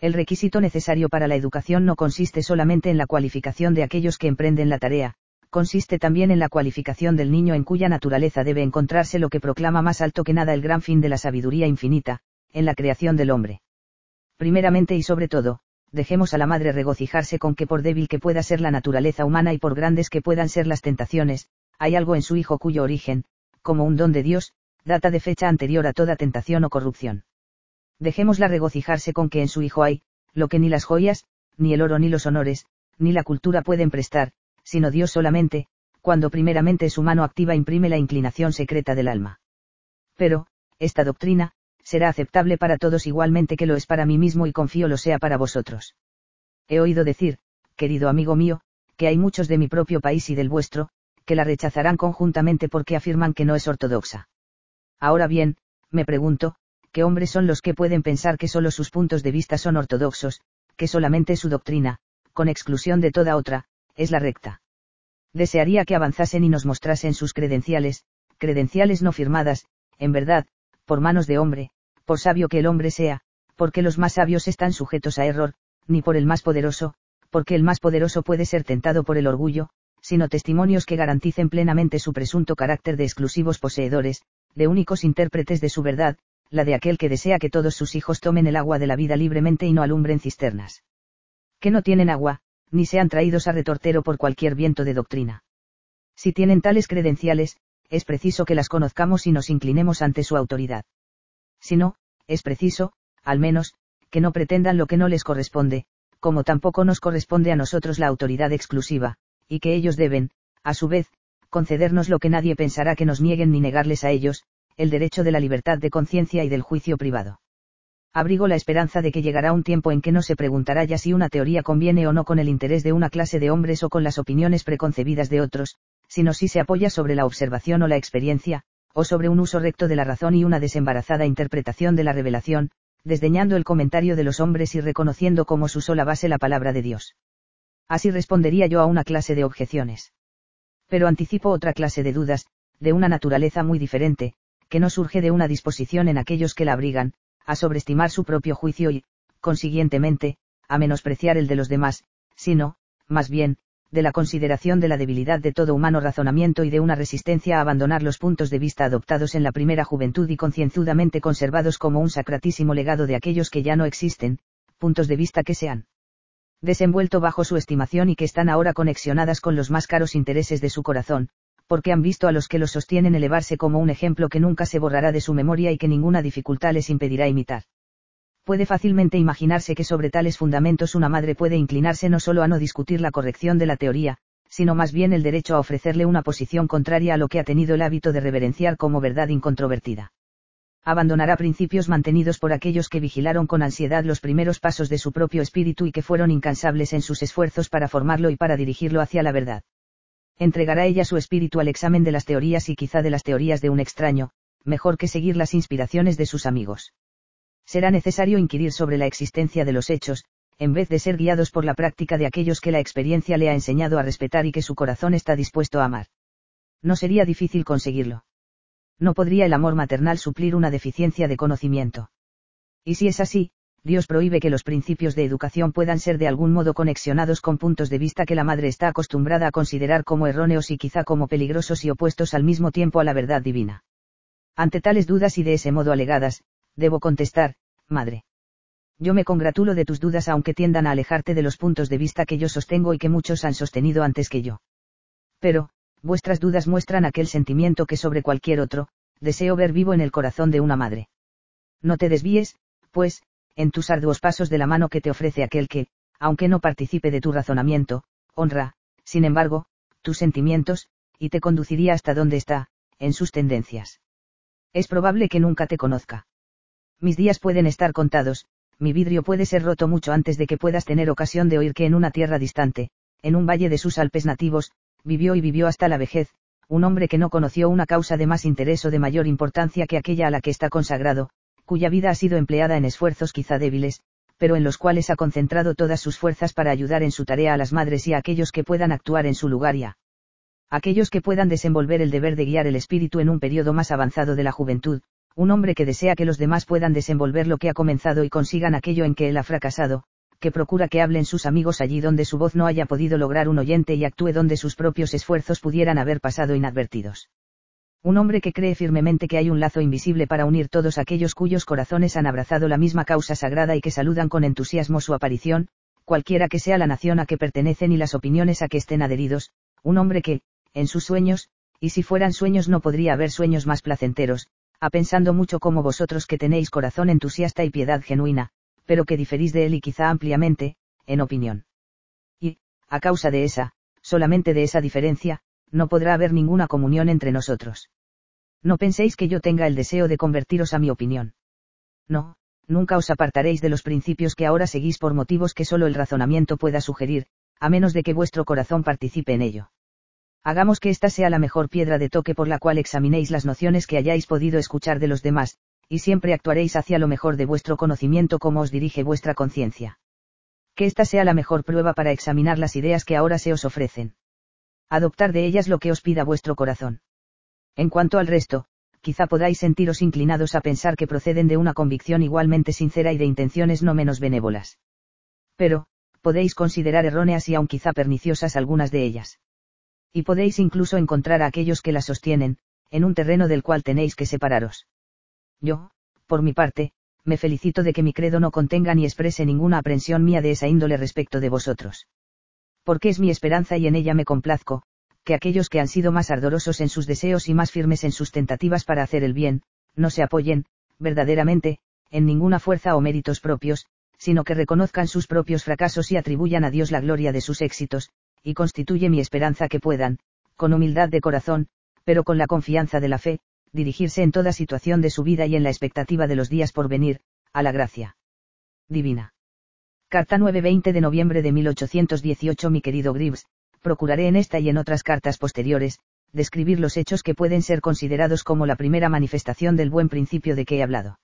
El requisito necesario para la educación no consiste solamente en la cualificación de aquellos que emprenden la tarea, consiste también en la cualificación del niño en cuya naturaleza debe encontrarse lo que proclama más alto que nada el gran fin de la sabiduría infinita, en la creación del hombre. Primeramente y sobre todo, dejemos a la madre regocijarse con que por débil que pueda ser la naturaleza humana y por grandes que puedan ser las tentaciones, hay algo en su hijo cuyo origen, como un don de Dios, data de fecha anterior a toda tentación o corrupción. Dejémosla regocijarse con que en su hijo hay, lo que ni las joyas, ni el oro ni los honores, ni la cultura pueden prestar, sino Dios solamente, cuando primeramente su mano activa imprime la inclinación secreta del alma. Pero, esta doctrina, será aceptable para todos igualmente que lo es para mí mismo y confío lo sea para vosotros. He oído decir, querido amigo mío, que hay muchos de mi propio país y del vuestro, que la rechazarán conjuntamente porque afirman que no es ortodoxa. Ahora bien, me pregunto, ¿qué hombres son los que pueden pensar que solo sus puntos de vista son ortodoxos, que solamente su doctrina, con exclusión de toda otra, es la recta? Desearía que avanzasen y nos mostrasen sus credenciales, credenciales no firmadas, en verdad, por manos de hombre, por sabio que el hombre sea, porque los más sabios están sujetos a error, ni por el más poderoso, porque el más poderoso puede ser tentado por el orgullo, sino testimonios que garanticen plenamente su presunto carácter de exclusivos poseedores, de únicos intérpretes de su verdad, la de aquel que desea que todos sus hijos tomen el agua de la vida libremente y no alumbren cisternas. Que no tienen agua, ni sean traídos a retortero por cualquier viento de doctrina. Si tienen tales credenciales, es preciso que las conozcamos y nos inclinemos ante su autoridad sino, es preciso, al menos, que no pretendan lo que no les corresponde, como tampoco nos corresponde a nosotros la autoridad exclusiva, y que ellos deben, a su vez, concedernos lo que nadie pensará que nos nieguen ni negarles a ellos, el derecho de la libertad de conciencia y del juicio privado. Abrigo la esperanza de que llegará un tiempo en que no se preguntará ya si una teoría conviene o no con el interés de una clase de hombres o con las opiniones preconcebidas de otros, sino si se apoya sobre la observación o la experiencia, o sobre un uso recto de la razón y una desembarazada interpretación de la revelación, desdeñando el comentario de los hombres y reconociendo como su sola base la palabra de Dios. Así respondería yo a una clase de objeciones. Pero anticipo otra clase de dudas, de una naturaleza muy diferente, que no surge de una disposición en aquellos que la abrigan, a sobreestimar su propio juicio y, consiguientemente, a menospreciar el de los demás, sino, más bien, de la consideración de la debilidad de todo humano razonamiento y de una resistencia a abandonar los puntos de vista adoptados en la primera juventud y concienzudamente conservados como un sacratísimo legado de aquellos que ya no existen, puntos de vista que se han desenvuelto bajo su estimación y que están ahora conexionadas con los más caros intereses de su corazón, porque han visto a los que los sostienen elevarse como un ejemplo que nunca se borrará de su memoria y que ninguna dificultad les impedirá imitar puede fácilmente imaginarse que sobre tales fundamentos una madre puede inclinarse no solo a no discutir la corrección de la teoría, sino más bien el derecho a ofrecerle una posición contraria a lo que ha tenido el hábito de reverenciar como verdad incontrovertida. Abandonará principios mantenidos por aquellos que vigilaron con ansiedad los primeros pasos de su propio espíritu y que fueron incansables en sus esfuerzos para formarlo y para dirigirlo hacia la verdad. Entregará ella su espíritu al examen de las teorías y quizá de las teorías de un extraño, mejor que seguir las inspiraciones de sus amigos será necesario inquirir sobre la existencia de los hechos, en vez de ser guiados por la práctica de aquellos que la experiencia le ha enseñado a respetar y que su corazón está dispuesto a amar. No sería difícil conseguirlo. No podría el amor maternal suplir una deficiencia de conocimiento. Y si es así, Dios prohíbe que los principios de educación puedan ser de algún modo conexionados con puntos de vista que la madre está acostumbrada a considerar como erróneos y quizá como peligrosos y opuestos al mismo tiempo a la verdad divina. Ante tales dudas y de ese modo alegadas, debo contestar, madre. Yo me congratulo de tus dudas aunque tiendan a alejarte de los puntos de vista que yo sostengo y que muchos han sostenido antes que yo. Pero, vuestras dudas muestran aquel sentimiento que sobre cualquier otro, deseo ver vivo en el corazón de una madre. No te desvíes, pues, en tus arduos pasos de la mano que te ofrece aquel que, aunque no participe de tu razonamiento, honra, sin embargo, tus sentimientos, y te conduciría hasta donde está, en sus tendencias. Es probable que nunca te conozca. Mis días pueden estar contados, mi vidrio puede ser roto mucho antes de que puedas tener ocasión de oír que en una tierra distante, en un valle de sus Alpes nativos, vivió y vivió hasta la vejez, un hombre que no conoció una causa de más interés o de mayor importancia que aquella a la que está consagrado, cuya vida ha sido empleada en esfuerzos quizá débiles, pero en los cuales ha concentrado todas sus fuerzas para ayudar en su tarea a las madres y a aquellos que puedan actuar en su lugar y a aquellos que puedan desenvolver el deber de guiar el espíritu en un periodo más avanzado de la juventud, un hombre que desea que los demás puedan desenvolver lo que ha comenzado y consigan aquello en que él ha fracasado, que procura que hablen sus amigos allí donde su voz no haya podido lograr un oyente y actúe donde sus propios esfuerzos pudieran haber pasado inadvertidos. Un hombre que cree firmemente que hay un lazo invisible para unir todos aquellos cuyos corazones han abrazado la misma causa sagrada y que saludan con entusiasmo su aparición, cualquiera que sea la nación a que pertenecen y las opiniones a que estén adheridos, un hombre que, en sus sueños, y si fueran sueños no podría haber sueños más placenteros, a pensando mucho como vosotros que tenéis corazón entusiasta y piedad genuina, pero que diferís de él y quizá ampliamente, en opinión. Y, a causa de esa, solamente de esa diferencia, no podrá haber ninguna comunión entre nosotros. No penséis que yo tenga el deseo de convertiros a mi opinión. No, nunca os apartaréis de los principios que ahora seguís por motivos que solo el razonamiento pueda sugerir, a menos de que vuestro corazón participe en ello. Hagamos que esta sea la mejor piedra de toque por la cual examinéis las nociones que hayáis podido escuchar de los demás, y siempre actuaréis hacia lo mejor de vuestro conocimiento como os dirige vuestra conciencia. Que esta sea la mejor prueba para examinar las ideas que ahora se os ofrecen. Adoptar de ellas lo que os pida vuestro corazón. En cuanto al resto, quizá podáis sentiros inclinados a pensar que proceden de una convicción igualmente sincera y de intenciones no menos benévolas. Pero, podéis considerar erróneas y aun quizá perniciosas algunas de ellas y podéis incluso encontrar a aquellos que la sostienen, en un terreno del cual tenéis que separaros. Yo, por mi parte, me felicito de que mi credo no contenga ni exprese ninguna aprensión mía de esa índole respecto de vosotros. Porque es mi esperanza y en ella me complazco, que aquellos que han sido más ardorosos en sus deseos y más firmes en sus tentativas para hacer el bien, no se apoyen, verdaderamente, en ninguna fuerza o méritos propios, sino que reconozcan sus propios fracasos y atribuyan a Dios la gloria de sus éxitos, y constituye mi esperanza que puedan, con humildad de corazón, pero con la confianza de la fe, dirigirse en toda situación de su vida y en la expectativa de los días por venir, a la gracia divina. Carta 920 de noviembre de 1818 Mi querido Gribbs, procuraré en esta y en otras cartas posteriores, describir los hechos que pueden ser considerados como la primera manifestación del buen principio de que he hablado.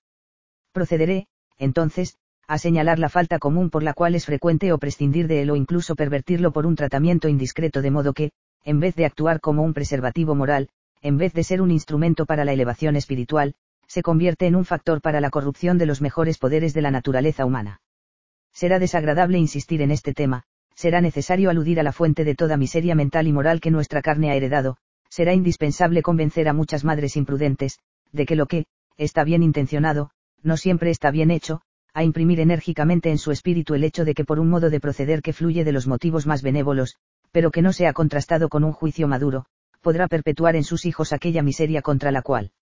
Procederé, entonces, a señalar la falta común por la cual es frecuente o prescindir de él o incluso pervertirlo por un tratamiento indiscreto de modo que, en vez de actuar como un preservativo moral, en vez de ser un instrumento para la elevación espiritual, se convierte en un factor para la corrupción de los mejores poderes de la naturaleza humana. Será desagradable insistir en este tema, será necesario aludir a la fuente de toda miseria mental y moral que nuestra carne ha heredado, será indispensable convencer a muchas madres imprudentes, de que lo que, está bien intencionado, no siempre está bien hecho, a imprimir enérgicamente en su espíritu el hecho de que por un modo de proceder que fluye de los motivos más benévolos, pero que no sea contrastado con un juicio maduro, podrá perpetuar en sus hijos aquella miseria contra la cual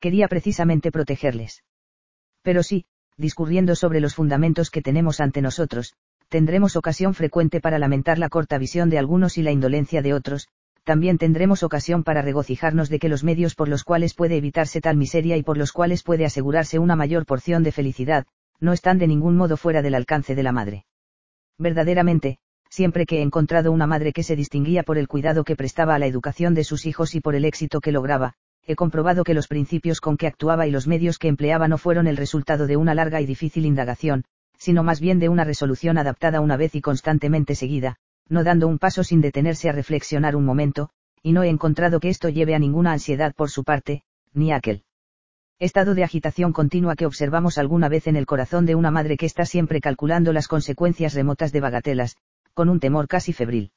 quería precisamente protegerles. Pero sí, discurriendo sobre los fundamentos que tenemos ante nosotros, tendremos ocasión frecuente para lamentar la corta visión de algunos y la indolencia de otros, también tendremos ocasión para regocijarnos de que los medios por los cuales puede evitarse tal miseria y por los cuales puede asegurarse una mayor porción de felicidad, no están de ningún modo fuera del alcance de la madre. Verdaderamente, siempre que he encontrado una madre que se distinguía por el cuidado que prestaba a la educación de sus hijos y por el éxito que lograba, he comprobado que los principios con que actuaba y los medios que empleaba no fueron el resultado de una larga y difícil indagación, sino más bien de una resolución adaptada una vez y constantemente seguida, no dando un paso sin detenerse a reflexionar un momento, y no he encontrado que esto lleve a ninguna ansiedad por su parte, ni a aquel estado de agitación continua que observamos alguna vez en el corazón de una madre que está siempre calculando las consecuencias remotas de bagatelas, con un temor casi febril.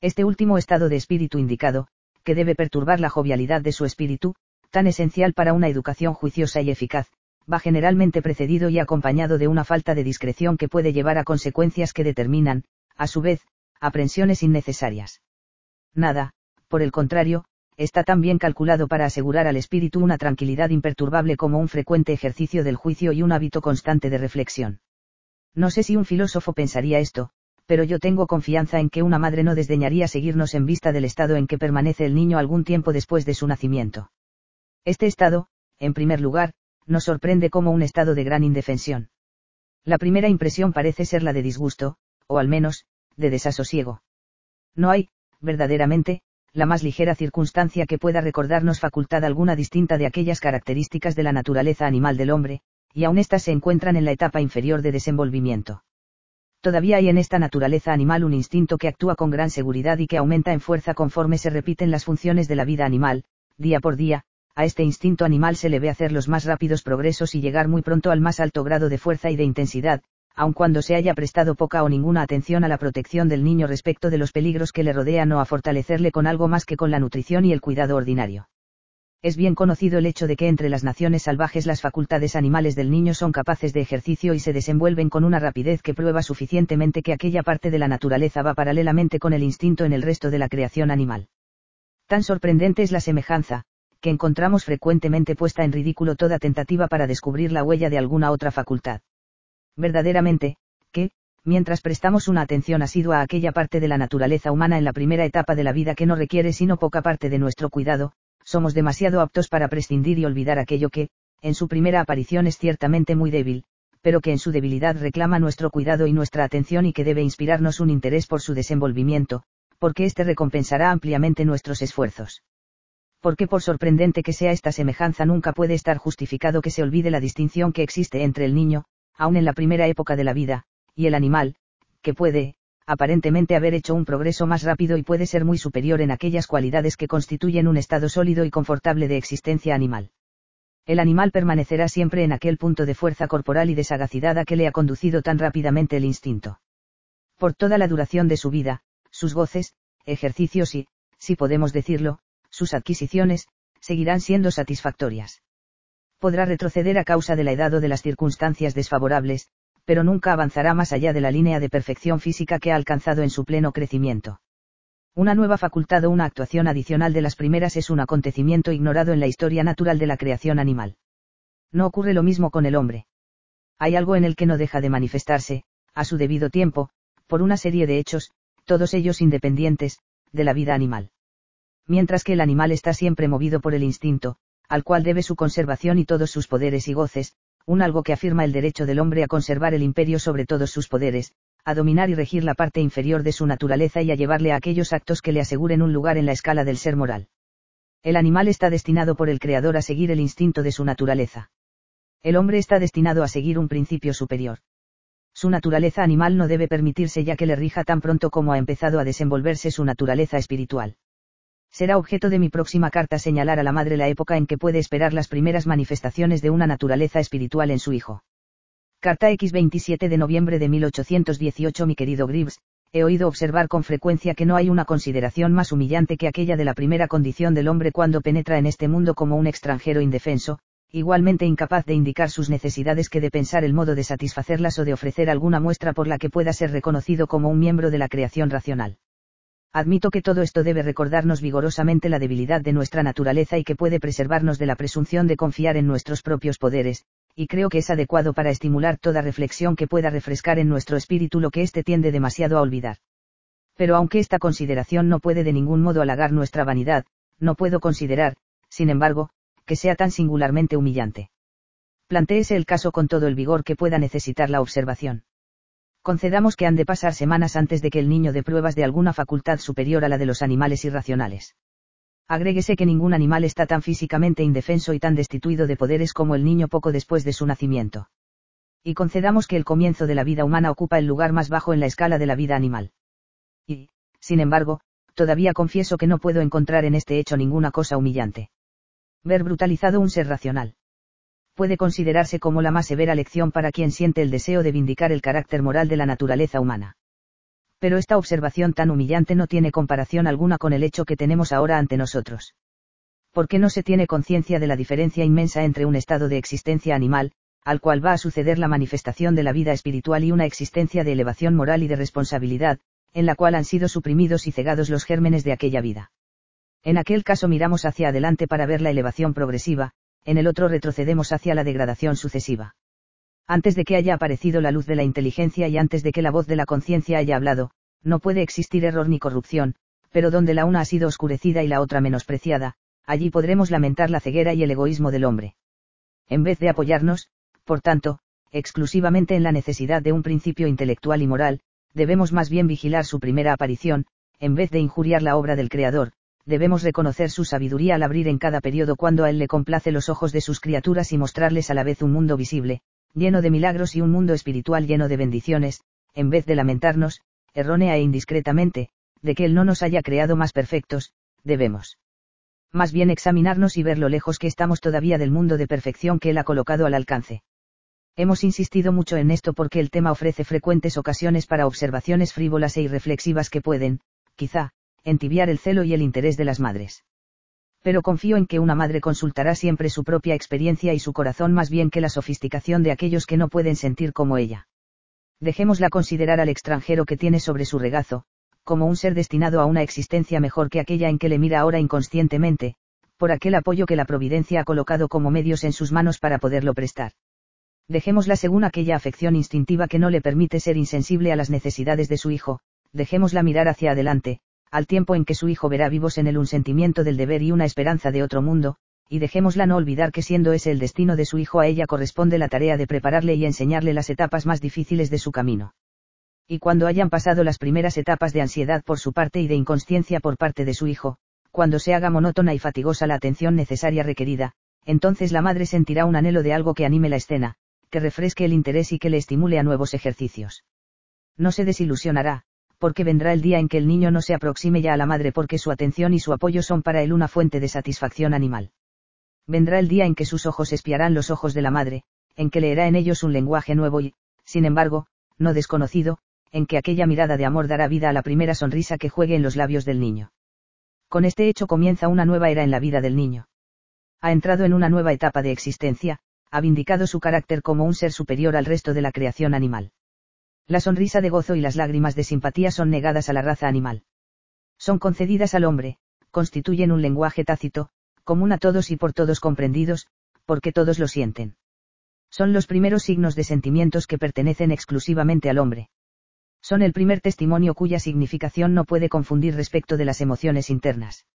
Este último estado de espíritu indicado, que debe perturbar la jovialidad de su espíritu, tan esencial para una educación juiciosa y eficaz, va generalmente precedido y acompañado de una falta de discreción que puede llevar a consecuencias que determinan, a su vez, aprensiones innecesarias. Nada, por el contrario, está tan bien calculado para asegurar al espíritu una tranquilidad imperturbable como un frecuente ejercicio del juicio y un hábito constante de reflexión. No sé si un filósofo pensaría esto, pero yo tengo confianza en que una madre no desdeñaría seguirnos en vista del estado en que permanece el niño algún tiempo después de su nacimiento. Este estado, en primer lugar, nos sorprende como un estado de gran indefensión. La primera impresión parece ser la de disgusto, o al menos, de desasosiego. No hay, verdaderamente, la más ligera circunstancia que pueda recordarnos facultad alguna distinta de aquellas características de la naturaleza animal del hombre, y aun éstas se encuentran en la etapa inferior de desenvolvimiento. Todavía hay en esta naturaleza animal un instinto que actúa con gran seguridad y que aumenta en fuerza conforme se repiten las funciones de la vida animal, día por día, a este instinto animal se le ve hacer los más rápidos progresos y llegar muy pronto al más alto grado de fuerza y de intensidad, aun cuando se haya prestado poca o ninguna atención a la protección del niño respecto de los peligros que le rodean o a fortalecerle con algo más que con la nutrición y el cuidado ordinario. Es bien conocido el hecho de que entre las naciones salvajes las facultades animales del niño son capaces de ejercicio y se desenvuelven con una rapidez que prueba suficientemente que aquella parte de la naturaleza va paralelamente con el instinto en el resto de la creación animal. Tan sorprendente es la semejanza, que encontramos frecuentemente puesta en ridículo toda tentativa para descubrir la huella de alguna otra facultad verdaderamente, que, mientras prestamos una atención asidua a aquella parte de la naturaleza humana en la primera etapa de la vida que no requiere sino poca parte de nuestro cuidado, somos demasiado aptos para prescindir y olvidar aquello que, en su primera aparición es ciertamente muy débil, pero que en su debilidad reclama nuestro cuidado y nuestra atención y que debe inspirarnos un interés por su desenvolvimiento, porque éste recompensará ampliamente nuestros esfuerzos. Porque por sorprendente que sea esta semejanza nunca puede estar justificado que se olvide la distinción que existe entre el niño, aún en la primera época de la vida, y el animal, que puede, aparentemente haber hecho un progreso más rápido y puede ser muy superior en aquellas cualidades que constituyen un estado sólido y confortable de existencia animal. El animal permanecerá siempre en aquel punto de fuerza corporal y de sagacidad a que le ha conducido tan rápidamente el instinto. Por toda la duración de su vida, sus goces, ejercicios y, si podemos decirlo, sus adquisiciones, seguirán siendo satisfactorias podrá retroceder a causa de la edad o de las circunstancias desfavorables, pero nunca avanzará más allá de la línea de perfección física que ha alcanzado en su pleno crecimiento. Una nueva facultad o una actuación adicional de las primeras es un acontecimiento ignorado en la historia natural de la creación animal. No ocurre lo mismo con el hombre. Hay algo en el que no deja de manifestarse, a su debido tiempo, por una serie de hechos, todos ellos independientes, de la vida animal. Mientras que el animal está siempre movido por el instinto, al cual debe su conservación y todos sus poderes y goces, un algo que afirma el derecho del hombre a conservar el imperio sobre todos sus poderes, a dominar y regir la parte inferior de su naturaleza y a llevarle a aquellos actos que le aseguren un lugar en la escala del ser moral. El animal está destinado por el Creador a seguir el instinto de su naturaleza. El hombre está destinado a seguir un principio superior. Su naturaleza animal no debe permitirse ya que le rija tan pronto como ha empezado a desenvolverse su naturaleza espiritual. Será objeto de mi próxima carta señalar a la madre la época en que puede esperar las primeras manifestaciones de una naturaleza espiritual en su hijo. Carta X 27 de noviembre de 1818 Mi querido Gribbs, he oído observar con frecuencia que no hay una consideración más humillante que aquella de la primera condición del hombre cuando penetra en este mundo como un extranjero indefenso, igualmente incapaz de indicar sus necesidades que de pensar el modo de satisfacerlas o de ofrecer alguna muestra por la que pueda ser reconocido como un miembro de la creación racional. Admito que todo esto debe recordarnos vigorosamente la debilidad de nuestra naturaleza y que puede preservarnos de la presunción de confiar en nuestros propios poderes, y creo que es adecuado para estimular toda reflexión que pueda refrescar en nuestro espíritu lo que éste tiende demasiado a olvidar. Pero aunque esta consideración no puede de ningún modo halagar nuestra vanidad, no puedo considerar, sin embargo, que sea tan singularmente humillante. Plantéese el caso con todo el vigor que pueda necesitar la observación. Concedamos que han de pasar semanas antes de que el niño dé pruebas de alguna facultad superior a la de los animales irracionales. Agréguese que ningún animal está tan físicamente indefenso y tan destituido de poderes como el niño poco después de su nacimiento. Y concedamos que el comienzo de la vida humana ocupa el lugar más bajo en la escala de la vida animal. Y, sin embargo, todavía confieso que no puedo encontrar en este hecho ninguna cosa humillante. Ver brutalizado un ser racional. Puede considerarse como la más severa lección para quien siente el deseo de vindicar el carácter moral de la naturaleza humana pero esta observación tan humillante no tiene comparación alguna con el hecho que tenemos ahora ante nosotros. ¿Por qué no se tiene conciencia de la diferencia inmensa entre un estado de existencia animal, al cual va a suceder la manifestación de la vida espiritual y una existencia de elevación moral y de responsabilidad, en la cual han sido suprimidos y cegados los gérmenes de aquella vida? En aquel caso miramos hacia adelante para ver la elevación progresiva, en el otro retrocedemos hacia la degradación sucesiva antes de que haya aparecido la luz de la inteligencia y antes de que la voz de la conciencia haya hablado, no puede existir error ni corrupción, pero donde la una ha sido oscurecida y la otra menospreciada, allí podremos lamentar la ceguera y el egoísmo del hombre. En vez de apoyarnos, por tanto, exclusivamente en la necesidad de un principio intelectual y moral, debemos más bien vigilar su primera aparición, en vez de injuriar la obra del Creador, debemos reconocer su sabiduría al abrir en cada periodo cuando a él le complace los ojos de sus criaturas y mostrarles a la vez un mundo visible, lleno de milagros y un mundo espiritual lleno de bendiciones, en vez de lamentarnos, errónea e indiscretamente, de que Él no nos haya creado más perfectos, debemos. Más bien examinarnos y ver lo lejos que estamos todavía del mundo de perfección que Él ha colocado al alcance. Hemos insistido mucho en esto porque el tema ofrece frecuentes ocasiones para observaciones frívolas e irreflexivas que pueden, quizá, entibiar el celo y el interés de las madres pero confío en que una madre consultará siempre su propia experiencia y su corazón más bien que la sofisticación de aquellos que no pueden sentir como ella. Dejémosla considerar al extranjero que tiene sobre su regazo, como un ser destinado a una existencia mejor que aquella en que le mira ahora inconscientemente, por aquel apoyo que la providencia ha colocado como medios en sus manos para poderlo prestar. Dejémosla según aquella afección instintiva que no le permite ser insensible a las necesidades de su hijo, dejémosla mirar hacia adelante, al tiempo en que su hijo verá vivos en él un sentimiento del deber y una esperanza de otro mundo, y dejémosla no olvidar que siendo ese el destino de su hijo a ella corresponde la tarea de prepararle y enseñarle las etapas más difíciles de su camino. Y cuando hayan pasado las primeras etapas de ansiedad por su parte y de inconsciencia por parte de su hijo, cuando se haga monótona y fatigosa la atención necesaria requerida, entonces la madre sentirá un anhelo de algo que anime la escena, que refresque el interés y que le estimule a nuevos ejercicios. No se desilusionará, porque vendrá el día en que el niño no se aproxime ya a la madre porque su atención y su apoyo son para él una fuente de satisfacción animal. Vendrá el día en que sus ojos espiarán los ojos de la madre, en que leerá en ellos un lenguaje nuevo y, sin embargo, no desconocido, en que aquella mirada de amor dará vida a la primera sonrisa que juegue en los labios del niño. Con este hecho comienza una nueva era en la vida del niño. Ha entrado en una nueva etapa de existencia, ha vindicado su carácter como un ser superior al resto de la creación animal. La sonrisa de gozo y las lágrimas de simpatía son negadas a la raza animal. Son concedidas al hombre, constituyen un lenguaje tácito, común a todos y por todos comprendidos, porque todos lo sienten. Son los primeros signos de sentimientos que pertenecen exclusivamente al hombre. Son el primer testimonio cuya significación no puede confundir respecto de las emociones internas.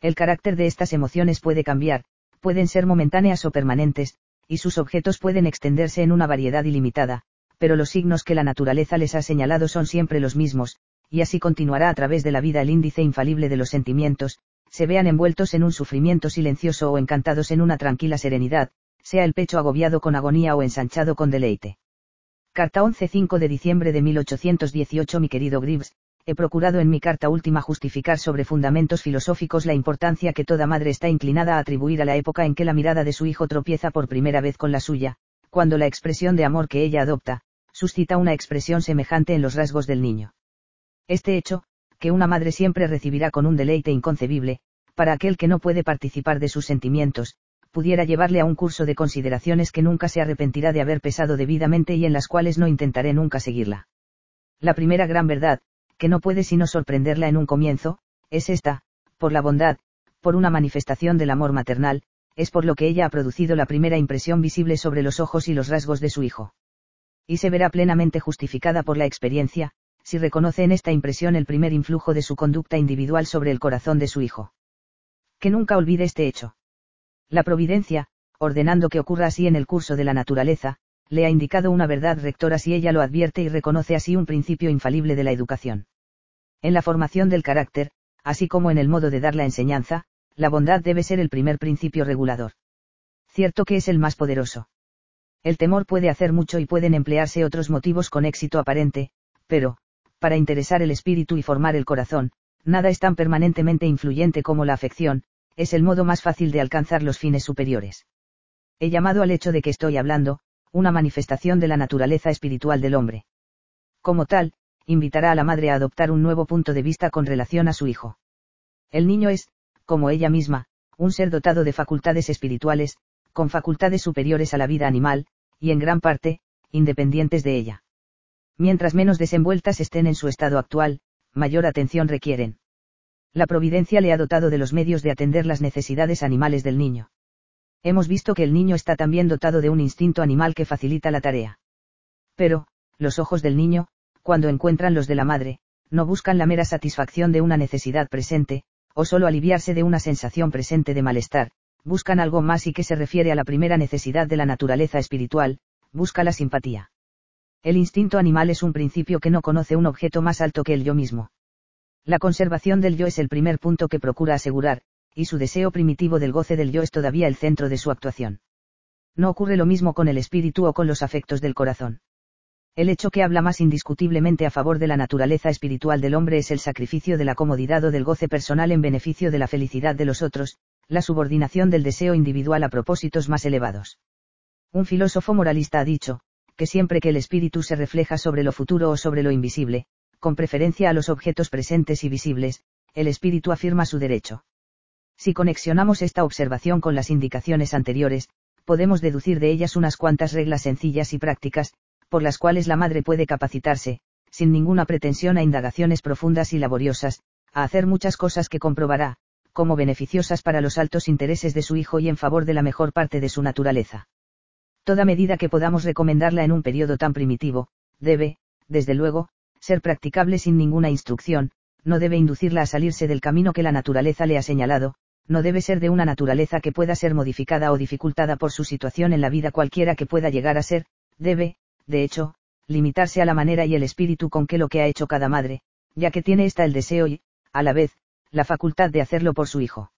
El carácter de estas emociones puede cambiar, pueden ser momentáneas o permanentes, y sus objetos pueden extenderse en una variedad ilimitada, pero los signos que la naturaleza les ha señalado son siempre los mismos, y así continuará a través de la vida el índice infalible de los sentimientos, se vean envueltos en un sufrimiento silencioso o encantados en una tranquila serenidad, sea el pecho agobiado con agonía o ensanchado con deleite. Carta 11-5 de diciembre de 1818 Mi querido Gribbs, he procurado en mi carta última justificar sobre fundamentos filosóficos la importancia que toda madre está inclinada a atribuir a la época en que la mirada de su hijo tropieza por primera vez con la suya, cuando la expresión de amor que ella adopta, suscita una expresión semejante en los rasgos del niño. Este hecho, que una madre siempre recibirá con un deleite inconcebible, para aquel que no puede participar de sus sentimientos, pudiera llevarle a un curso de consideraciones que nunca se arrepentirá de haber pesado debidamente y en las cuales no intentaré nunca seguirla. La primera gran verdad, que no puede sino sorprenderla en un comienzo, es esta, por la bondad, por una manifestación del amor maternal, es por lo que ella ha producido la primera impresión visible sobre los ojos y los rasgos de su hijo. Y se verá plenamente justificada por la experiencia, si reconoce en esta impresión el primer influjo de su conducta individual sobre el corazón de su hijo. Que nunca olvide este hecho. La providencia, ordenando que ocurra así en el curso de la naturaleza, le ha indicado una verdad rectora si ella lo advierte y reconoce así un principio infalible de la educación. En la formación del carácter, así como en el modo de dar la enseñanza, la bondad debe ser el primer principio regulador. Cierto que es el más poderoso. El temor puede hacer mucho y pueden emplearse otros motivos con éxito aparente, pero, para interesar el espíritu y formar el corazón, nada es tan permanentemente influyente como la afección, es el modo más fácil de alcanzar los fines superiores. He llamado al hecho de que estoy hablando, una manifestación de la naturaleza espiritual del hombre. Como tal, invitará a la madre a adoptar un nuevo punto de vista con relación a su hijo. El niño es, como ella misma, un ser dotado de facultades espirituales, con facultades superiores a la vida animal, y en gran parte, independientes de ella. Mientras menos desenvueltas estén en su estado actual, mayor atención requieren. La providencia le ha dotado de los medios de atender las necesidades animales del niño hemos visto que el niño está también dotado de un instinto animal que facilita la tarea. Pero, los ojos del niño, cuando encuentran los de la madre, no buscan la mera satisfacción de una necesidad presente, o solo aliviarse de una sensación presente de malestar, buscan algo más y que se refiere a la primera necesidad de la naturaleza espiritual, busca la simpatía. El instinto animal es un principio que no conoce un objeto más alto que el yo mismo. La conservación del yo es el primer punto que procura asegurar, y su deseo primitivo del goce del yo es todavía el centro de su actuación. No ocurre lo mismo con el espíritu o con los afectos del corazón. El hecho que habla más indiscutiblemente a favor de la naturaleza espiritual del hombre es el sacrificio de la comodidad o del goce personal en beneficio de la felicidad de los otros, la subordinación del deseo individual a propósitos más elevados. Un filósofo moralista ha dicho, que siempre que el espíritu se refleja sobre lo futuro o sobre lo invisible, con preferencia a los objetos presentes y visibles, el espíritu afirma su derecho. Si conexionamos esta observación con las indicaciones anteriores, podemos deducir de ellas unas cuantas reglas sencillas y prácticas, por las cuales la madre puede capacitarse, sin ninguna pretensión a indagaciones profundas y laboriosas, a hacer muchas cosas que comprobará, como beneficiosas para los altos intereses de su hijo y en favor de la mejor parte de su naturaleza. Toda medida que podamos recomendarla en un periodo tan primitivo, debe, desde luego, ser practicable sin ninguna instrucción, no debe inducirla a salirse del camino que la naturaleza le ha señalado, no debe ser de una naturaleza que pueda ser modificada o dificultada por su situación en la vida cualquiera que pueda llegar a ser, debe, de hecho, limitarse a la manera y el espíritu con que lo que ha hecho cada madre, ya que tiene esta el deseo y, a la vez, la facultad de hacerlo por su hijo.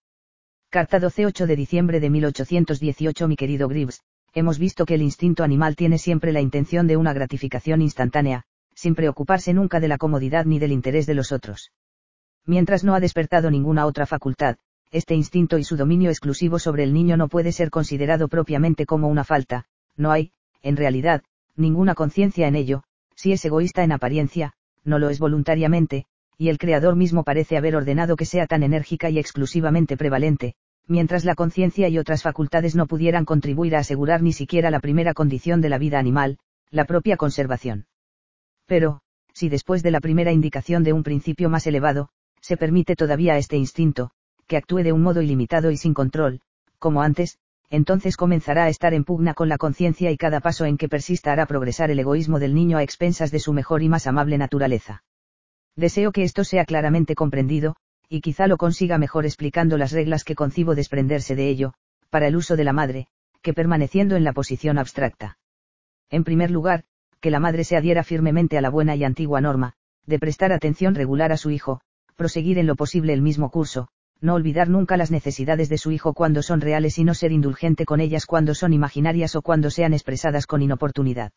Carta 12-8 de diciembre de 1818 Mi querido Gribbs, hemos visto que el instinto animal tiene siempre la intención de una gratificación instantánea, sin preocuparse nunca de la comodidad ni del interés de los otros. Mientras no ha despertado ninguna otra facultad, este instinto y su dominio exclusivo sobre el niño no puede ser considerado propiamente como una falta, no hay, en realidad, ninguna conciencia en ello, si es egoísta en apariencia, no lo es voluntariamente, y el Creador mismo parece haber ordenado que sea tan enérgica y exclusivamente prevalente, mientras la conciencia y otras facultades no pudieran contribuir a asegurar ni siquiera la primera condición de la vida animal, la propia conservación. Pero, si después de la primera indicación de un principio más elevado, se permite todavía este instinto, que actúe de un modo ilimitado y sin control, como antes, entonces comenzará a estar en pugna con la conciencia y cada paso en que persista hará progresar el egoísmo del niño a expensas de su mejor y más amable naturaleza. Deseo que esto sea claramente comprendido, y quizá lo consiga mejor explicando las reglas que concibo desprenderse de ello, para el uso de la madre, que permaneciendo en la posición abstracta. En primer lugar, que la madre se adhiera firmemente a la buena y antigua norma, de prestar atención regular a su hijo, proseguir en lo posible el mismo curso, no olvidar nunca las necesidades de su hijo cuando son reales y no ser indulgente con ellas cuando son imaginarias o cuando sean expresadas con inoportunidad.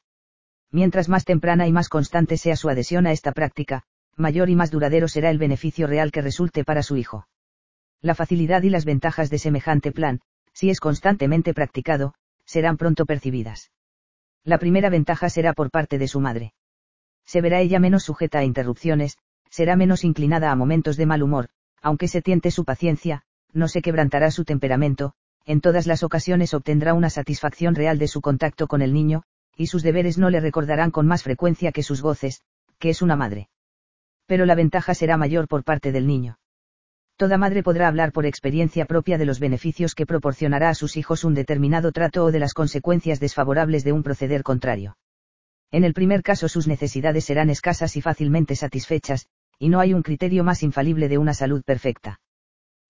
Mientras más temprana y más constante sea su adhesión a esta práctica, mayor y más duradero será el beneficio real que resulte para su hijo. La facilidad y las ventajas de semejante plan, si es constantemente practicado, serán pronto percibidas. La primera ventaja será por parte de su madre. Se verá ella menos sujeta a interrupciones, será menos inclinada a momentos de mal humor, aunque se tiente su paciencia, no se quebrantará su temperamento, en todas las ocasiones obtendrá una satisfacción real de su contacto con el niño, y sus deberes no le recordarán con más frecuencia que sus goces, que es una madre. Pero la ventaja será mayor por parte del niño. Toda madre podrá hablar por experiencia propia de los beneficios que proporcionará a sus hijos un determinado trato o de las consecuencias desfavorables de un proceder contrario. En el primer caso sus necesidades serán escasas y fácilmente satisfechas, y no hay un criterio más infalible de una salud perfecta.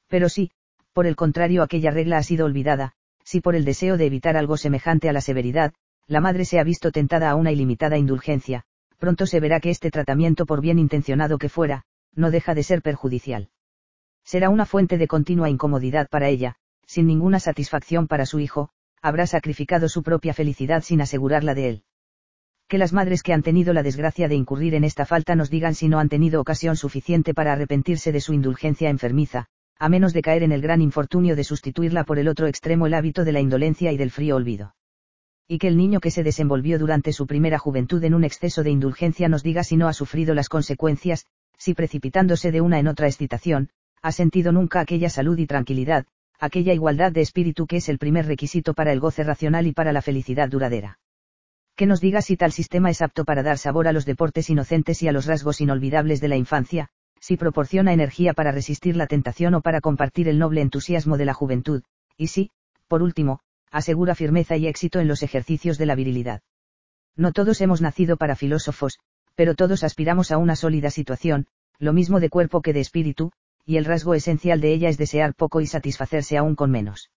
Pero si, por el contrario aquella regla ha sido olvidada, si por el deseo de evitar algo semejante a la severidad, la madre se ha visto tentada a una ilimitada indulgencia, pronto se verá que este tratamiento por bien intencionado que fuera, no deja de ser perjudicial. Será una fuente de continua incomodidad para ella, sin ninguna satisfacción para su hijo, habrá sacrificado su propia felicidad sin asegurarla de él que las madres que han tenido la desgracia de incurrir en esta falta nos digan si no han tenido ocasión suficiente para arrepentirse de su indulgencia enfermiza, a menos de caer en el gran infortunio de sustituirla por el otro extremo el hábito de la indolencia y del frío olvido. Y que el niño que se desenvolvió durante su primera juventud en un exceso de indulgencia nos diga si no ha sufrido las consecuencias, si precipitándose de una en otra excitación, ha sentido nunca aquella salud y tranquilidad, aquella igualdad de espíritu que es el primer requisito para el goce racional y para la felicidad duradera. Que nos diga si tal sistema es apto para dar sabor a los deportes inocentes y a los rasgos inolvidables de la infancia, si proporciona energía para resistir la tentación o para compartir el noble entusiasmo de la juventud, y si, por último, asegura firmeza y éxito en los ejercicios de la virilidad. No todos hemos nacido para filósofos, pero todos aspiramos a una sólida situación, lo mismo de cuerpo que de espíritu, y el rasgo esencial de ella es desear poco y satisfacerse aún con menos.